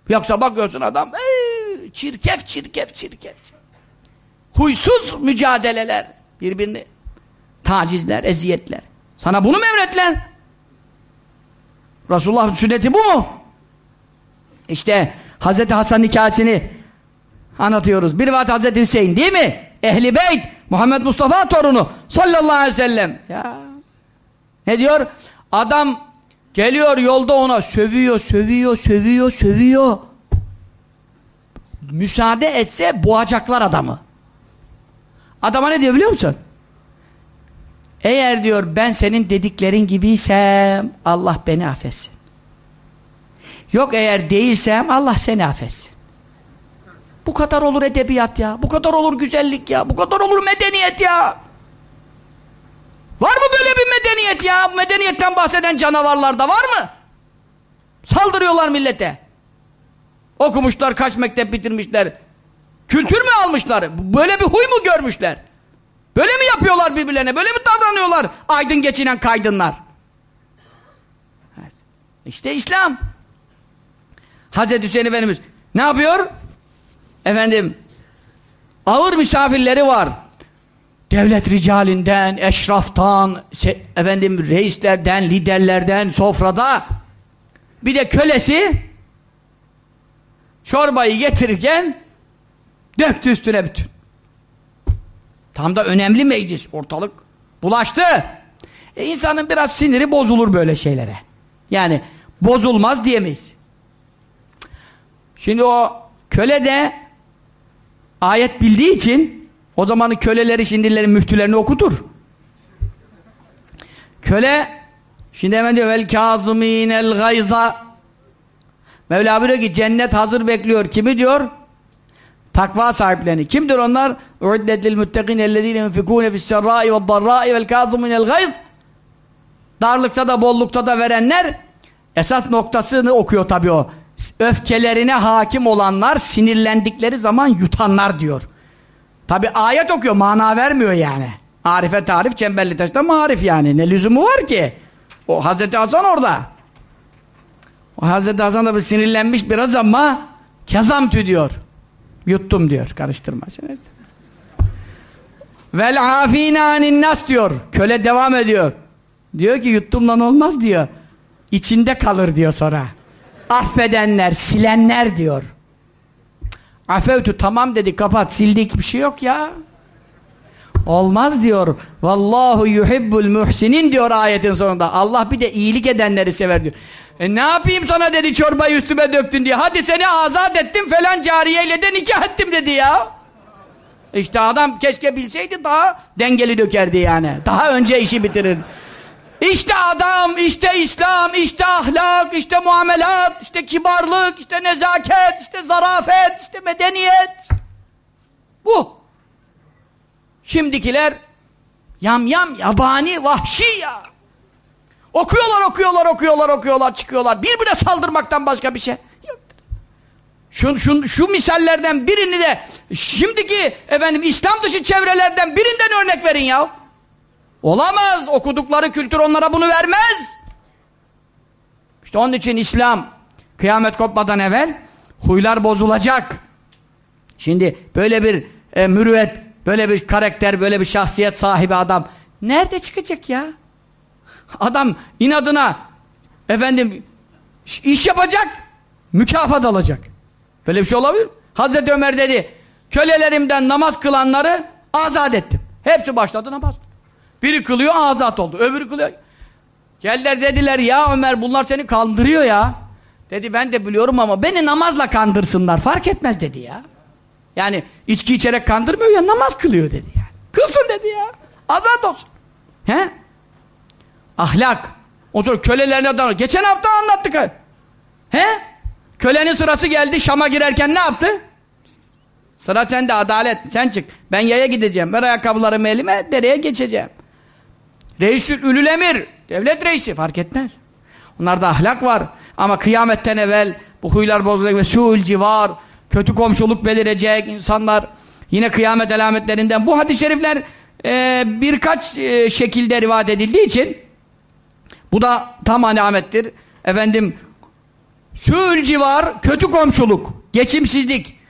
Yoksa bakıyorsun adam ee, çirkef, çirkef, çirkef. Huysuz mücadeleler. Birbirini tacizler, eziyetler. Sana bunu mu emretler? Resulullah sünneti bu? İşte Hazreti Hasan hikayesini anlatıyoruz. Bir vaat Hazreti Hüseyin değil mi? Ehli Beyt, Muhammed Mustafa torunu sallallahu aleyhi ve sellem. Ya. Ne diyor? Adam geliyor yolda ona sövüyor, sövüyor, sövüyor, sövüyor. Müsaade etse boğacaklar adamı. Adama ne diyor biliyor musun? Eğer diyor ben senin dediklerin gibiysem Allah beni affetsin. Yok eğer değilsem Allah seni affetsin. Bu kadar olur edebiyat ya. Bu kadar olur güzellik ya. Bu kadar olur medeniyet ya. Var mı böyle bir medeniyet ya? Medeniyetten bahseden canavarlar da var mı? Saldırıyorlar millete. Okumuşlar, kaç mektep bitirmişler. Kültür mü almışlar? Böyle bir huy mu görmüşler? Böyle mi yapıyorlar birbirlerine? Böyle mi davranıyorlar aydın geçinen kaydınlar? İşte İslam. Hazreti Hüseyin Efendimiz ne yapıyor? Efendim ağır misafirleri var. Devlet ricalinden, eşraftan, efendim reislerden, liderlerden, sofrada bir de kölesi çorbayı getirirken döktü üstüne bütün. Tam da önemli meclis, ortalık bulaştı. E insanın biraz siniri bozulur böyle şeylere. Yani bozulmaz diyemeyiz. Şimdi o köle de ayet bildiği için o zamanın köleleri şimdilerin müftülerini okutur. Köle şimdi hemen diyor vel kazımînel gayza Mevla buyuruyor ki cennet hazır bekliyor. Kimi diyor? Takva sahiplerini. Kimdir onlar? Uiddetil mutteqin ellezine yunfikune fisserrai ve darrai vel kazuminel gayz. Darlıkta da bollukta da verenler esas noktasını okuyor tabii o. Öfkelerine hakim olanlar, sinirlendikleri zaman yutanlar diyor. Tabi ayet okuyor, mana vermiyor yani. Arife tarif, çemberli taşta marif yani. Ne lüzumu var ki? O Hazreti Hasan orada. O Hazreti Hasan da bir sinirlenmiş biraz ama kezamtü diyor. Yuttum diyor. Karıştırma. Vel afina anin nas diyor. Köle devam ediyor. Diyor ki yuttum lan olmaz diyor. İçinde kalır diyor sonra. Affedenler, silenler diyor. Afevtü tamam dedi kapat sildik bir şey yok ya. Olmaz diyor. Vallahu yuhibbul muhsinin diyor ayetin sonunda. Allah bir de iyilik edenleri sever diyor. E ne yapayım sana dedi çorbayı üstüme döktün diye. Hadi seni azat ettim falan cariyeyle de nikah ettim dedi ya. İşte adam keşke bilseydi daha dengeli dökerdi yani. Daha önce işi bitirir. İşte adam, işte İslam, işte ahlak, işte muamelat, işte kibarlık, işte nezaket, işte zarafet, işte medeniyet. Bu. Şimdikiler yam yam, yabani, vahşi ya. Okuyorlar, okuyorlar, okuyorlar, okuyorlar, çıkıyorlar. Birbirine saldırmaktan başka bir şey yoktur. Şu, şu, şu misallerden birini de şimdiki efendim İslam dışı çevrelerden birinden örnek verin ya. Olamaz. Okudukları kültür onlara bunu vermez. İşte onun için İslam kıyamet kopmadan evvel huylar bozulacak. Şimdi böyle bir e, mürüvvet, böyle bir karakter, böyle bir şahsiyet sahibi adam nerede çıkacak ya? Adam inadına efendim iş yapacak, mükafat alacak. Böyle bir şey olabilir? Hazreti Ömer dedi, kölelerimden namaz kılanları azat ettim. Hepsi başladı namaz. Biri kılıyor, azat oldu. Öbürü kılıyor. Geldiler dediler, ya Ömer bunlar seni kandırıyor ya. Dedi ben de biliyorum ama beni namazla kandırsınlar. Fark etmez dedi ya. Yani içki içerek kandırmıyor ya namaz kılıyor dedi yani. Kılsın dedi ya. Azat olsun. He? Ahlak. O sonra kölelerine davranıyor. Geçen hafta anlattık. He? Kölenin sırası geldi Şam'a girerken ne yaptı? Sıra sende adalet. Sen çık. Ben yaya gideceğim. Ver ayakkabılarımı elime dereye geçeceğim. Reisül Ülül. Devlet reisi. Fark etmez. Onlarda ahlak var. Ama kıyametten evvel bu huylar bozulacak ve su'ül civar kötü komşuluk belirecek insanlar yine kıyamet alametlerinden bu hadis-i şerifler e, birkaç e, şekilde rivayet edildiği için bu da tam alamettir. Efendim su'ül civar kötü komşuluk, geçimsizlik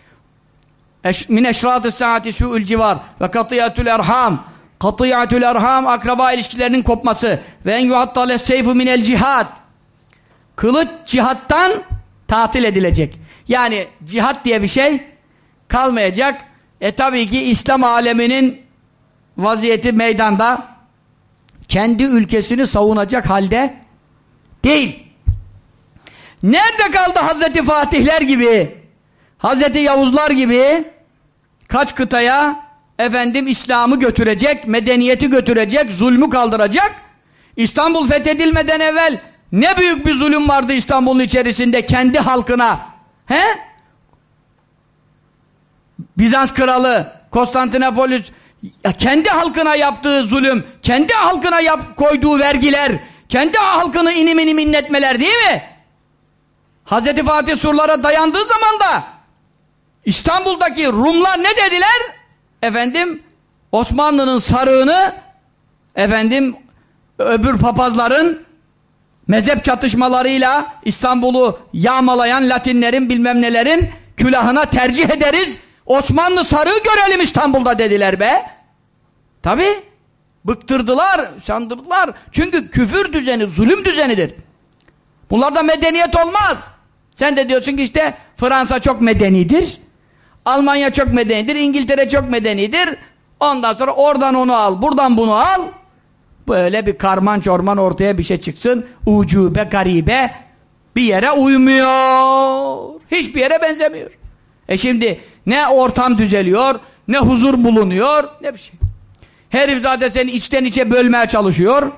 min eşrat-ı saati su'ül civar ve katiyatül erham katiyatül erham akraba ilişkilerinin kopması ve en yuhattale seyfu minel cihad kılıç cihattan tatil edilecek. Yani cihat diye bir şey kalmayacak. E tabii ki İslam aleminin vaziyeti meydanda kendi ülkesini savunacak halde değil. Nerede kaldı Hazreti Fatihler gibi Hazreti Yavuzlar gibi kaç kıtaya efendim İslam'ı götürecek, medeniyeti götürecek, zulmü kaldıracak İstanbul fethedilmeden evvel ne büyük bir zulüm vardı İstanbul'un içerisinde kendi halkına. He? Bizans kralı, Konstantinopolis ya kendi halkına yaptığı zulüm, kendi halkına yap, koyduğu vergiler, kendi halkını inim inim değil mi? Hazreti Fatih surlara dayandığı zaman da İstanbul'daki Rumlar ne dediler? Efendim Osmanlı'nın sarığını efendim öbür papazların mezhep çatışmalarıyla İstanbul'u yağmalayan Latinlerin bilmem nelerin külahına tercih ederiz. Osmanlı sarığı görelim İstanbul'da dediler be. Tabi. Bıktırdılar, sandırdılar. Çünkü küfür düzeni, zulüm düzenidir. Bunlarda medeniyet olmaz. Sen de diyorsun ki işte Fransa çok medenidir. Almanya çok medenidir. İngiltere çok medenidir. Ondan sonra oradan onu al, buradan bunu al. Böyle bir karman çorman ortaya bir şey çıksın. Ucube, garibe bir yere uymuyor. Hiçbir yere benzemiyor. E şimdi ne ortam düzeliyor, ne huzur bulunuyor, ne bir şey. Herif zaten seni içten içe bölmeye çalışıyor.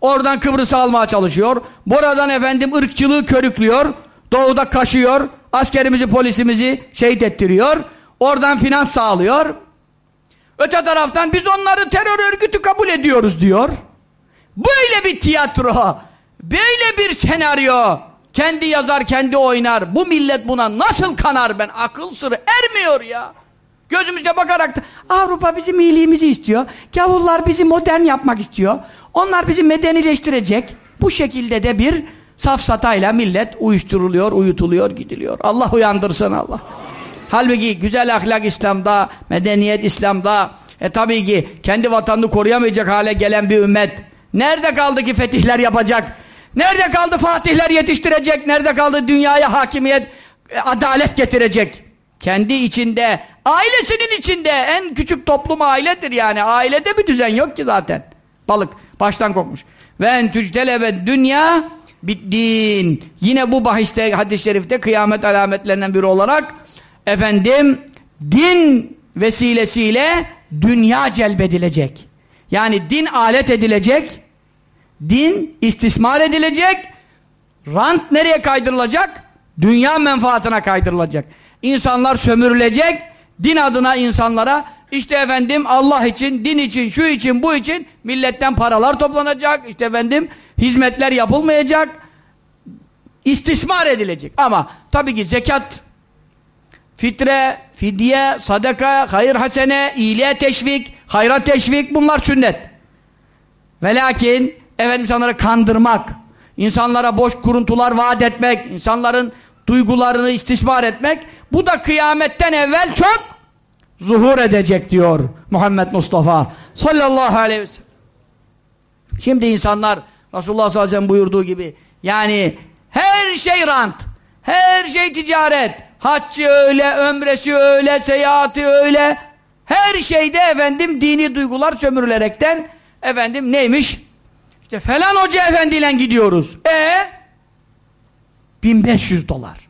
Oradan Kıbrıs'ı almaya çalışıyor. Buradan efendim ırkçılığı körüklüyor. Doğuda kaşıyor. Askerimizi, polisimizi şehit ettiriyor. Oradan finans sağlıyor. Öte taraftan biz onları terör örgütü kabul ediyoruz diyor. Böyle bir tiyatro, böyle bir senaryo, kendi yazar kendi oynar. Bu millet buna nasıl kanar ben? Akıl sırrı ermiyor ya. Gözümüzde bakarak da Avrupa bizim iyiliğimizi istiyor. Gavullar bizi modern yapmak istiyor. Onlar bizi medenileştirecek. Bu şekilde de bir safsatayla millet uyuşturuluyor, uyutuluyor, gidiliyor. Allah uyandırsın Allah. Halbuki güzel ahlak İslam'da, medeniyet İslam'da, e tabii ki kendi vatanını koruyamayacak hale gelen bir ümmet. Nerede kaldı ki fetihler yapacak? Nerede kaldı fatihler yetiştirecek? Nerede kaldı dünyaya hakimiyet, e, adalet getirecek? Kendi içinde, ailesinin içinde en küçük toplum ailedir yani. Ailede bir düzen yok ki zaten. Balık baştan kokmuş. Ve en tücdelebe dünya bittin. Yine bu bahiste hadis-i şerifte kıyamet alametlerinden biri olarak efendim din vesilesiyle dünya celbedilecek. Yani din alet edilecek, din istismar edilecek, rant nereye kaydırılacak? Dünya menfaatına kaydırılacak. İnsanlar sömürülecek, din adına insanlara işte efendim Allah için, din için, şu için, bu için milletten paralar toplanacak, işte efendim hizmetler yapılmayacak, istismar edilecek. Ama tabii ki zekat fitre, fidye, sadaka, hayır hasene, iyiliğe teşvik, Hayra teşvik bunlar sünnet. Ve lakin efendim insanları kandırmak, insanlara boş kuruntular vaat etmek, insanların duygularını istismar etmek bu da kıyametten evvel çok zuhur edecek diyor Muhammed Mustafa sallallahu aleyhi ve. Şimdi insanlar Resulullah sallallahu aleyhi ve sellem buyurduğu gibi yani her şey rant, her şey ticaret, haccı öyle, ömresi öyle, seyahati öyle, her şeyde efendim dini duygular sömürülerekten efendim neymiş? İşte falan hoca efendiyle gidiyoruz. E 1500 dolar.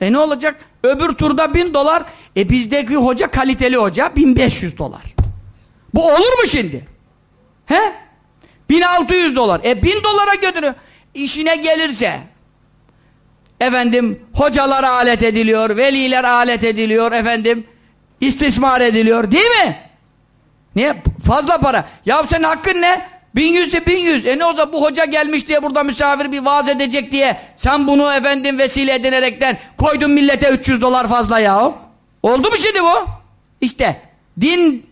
E ne olacak? Öbür turda 1000 dolar. E bizdeki hoca kaliteli hoca 1500 dolar. Bu olur mu şimdi? He? 1600 dolar. E 1000 dolara götürüyor. İşine gelirse efendim hocalar alet ediliyor, veliler alet ediliyor efendim istismar ediliyor değil mi? Niye? Fazla para. Ya senin hakkın ne? 1100 ise 1100. E ne olsa bu hoca gelmiş diye burada misafir bir vaaz edecek diye sen bunu efendim vesile edinerekten koydun millete 300 dolar fazla ya. Oldu mu şimdi bu? İşte din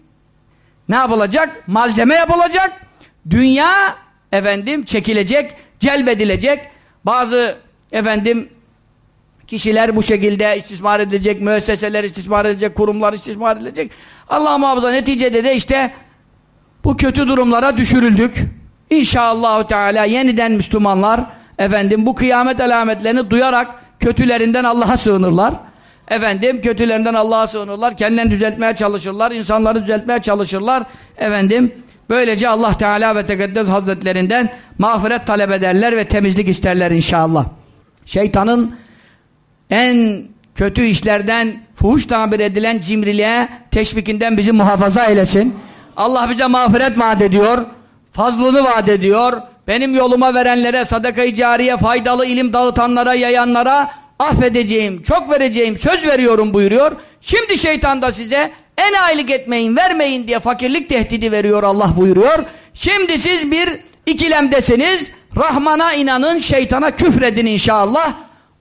ne yapılacak? Malzeme yapılacak. Dünya efendim çekilecek, celbedilecek. Bazı efendim kişiler bu şekilde istismar edilecek, müesseseler istismar edilecek, kurumlar istismar edilecek. Allah muhafaza neticede de işte bu kötü durumlara düşürüldük. İnşallah Teala yeniden Müslümanlar efendim bu kıyamet alametlerini duyarak kötülerinden Allah'a sığınırlar. Efendim kötülerinden Allah'a sığınırlar. Kendilerini düzeltmeye çalışırlar. insanları düzeltmeye çalışırlar. Efendim böylece Allah Teala ve Tekaddes Hazretlerinden mağfiret talep ederler ve temizlik isterler inşallah. Şeytanın en kötü işlerden fuhuş tabir edilen cimriliğe teşvikinden bizi muhafaza eylesin. Allah bize mağfiret vaat ediyor. Fazlını vaat ediyor. Benim yoluma verenlere, sadaka-i cariye, faydalı ilim dağıtanlara, yayanlara affedeceğim, çok vereceğim, söz veriyorum buyuruyor. Şimdi şeytan da size en aylık etmeyin, vermeyin diye fakirlik tehdidi veriyor Allah buyuruyor. Şimdi siz bir ikilemdesiniz. Rahman'a inanın, şeytana küfredin inşallah.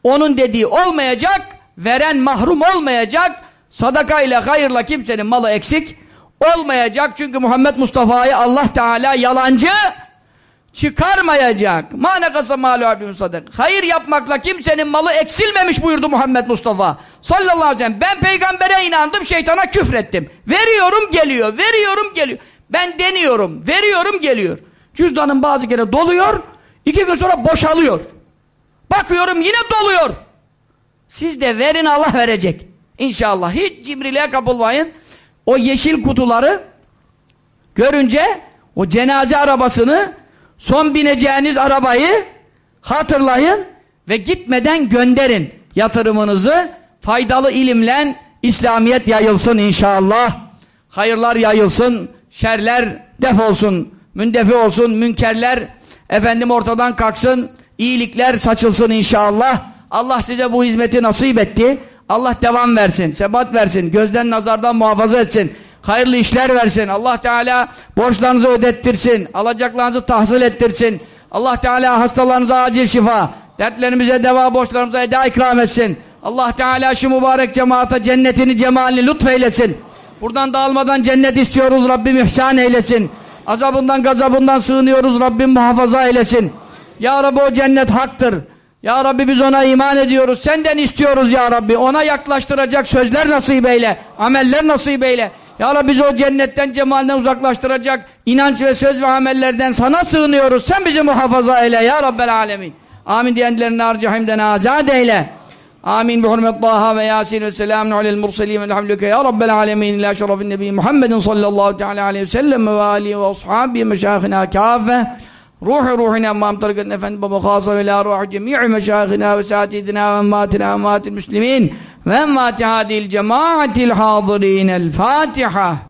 Onun dediği olmayacak, veren mahrum olmayacak. Sadakayla, hayırla kimsenin malı eksik olmayacak. Çünkü Muhammed Mustafa'yı Allah Teala yalancı çıkarmayacak. Ma nekasa malu abim sadak. Hayır yapmakla kimsenin malı eksilmemiş buyurdu Muhammed Mustafa. Sallallahu aleyhi ve sellem. Ben peygambere inandım, şeytana küfrettim. Veriyorum geliyor, veriyorum geliyor. Ben deniyorum, veriyorum geliyor. Cüzdanın bazı kere doluyor, iki gün sonra boşalıyor. Bakıyorum yine doluyor. Siz de verin Allah verecek. İnşallah. Hiç cimriliğe kapılmayın. O yeşil kutuları görünce o cenaze arabasını son bineceğiniz arabayı hatırlayın ve gitmeden gönderin yatırımınızı. Faydalı ilimle İslamiyet yayılsın inşallah. Hayırlar yayılsın, şerler defolsun, mündefi olsun, münkerler efendim ortadan kalksın, iyilikler saçılsın inşallah. Allah size bu hizmeti nasip etti. Allah devam versin, sebat versin, gözden nazardan muhafaza etsin. Hayırlı işler versin. Allah Teala borçlarınızı ödettirsin. Alacaklarınızı tahsil ettirsin. Allah Teala hastalarınıza acil şifa. Dertlerimize deva, borçlarımıza eda ikram etsin. Allah Teala şu mübarek cemaate cennetini, cemalini lütfeylesin. Buradan dağılmadan cennet istiyoruz. Rabbim ihsan eylesin. Azabından, gazabından sığınıyoruz. Rabbim muhafaza eylesin. Ya Rabbi o cennet haktır. Ya Rabbi biz ona iman ediyoruz. Senden istiyoruz ya Rabbi. Ona yaklaştıracak sözler nasip eyle. Ameller nasip eyle. Ya Rabbi bizi o cennetten, cemalinden uzaklaştıracak inanç ve söz ve amellerden sana sığınıyoruz. Sen bizi muhafaza eyle ya Rabbel alemin. Amin diyenlerini harcahimden azad eyle. Amin bi hurmet ve Yasin ve selamun alel murselin velhamdülillah ya Rabbel alemin ila şerefin nebi Muhammedin sallallahu teala aleyhi ve sellem ve alihi ve ashabi meşahına kâfe روح روحنا نعم، أمام طريق النفن بمخاصة إلى روح جميع مشايخنا وساتذنا وأماتنا وأمات المسلمين وأمات هذه الجماعة الحاضرين الفاتحة.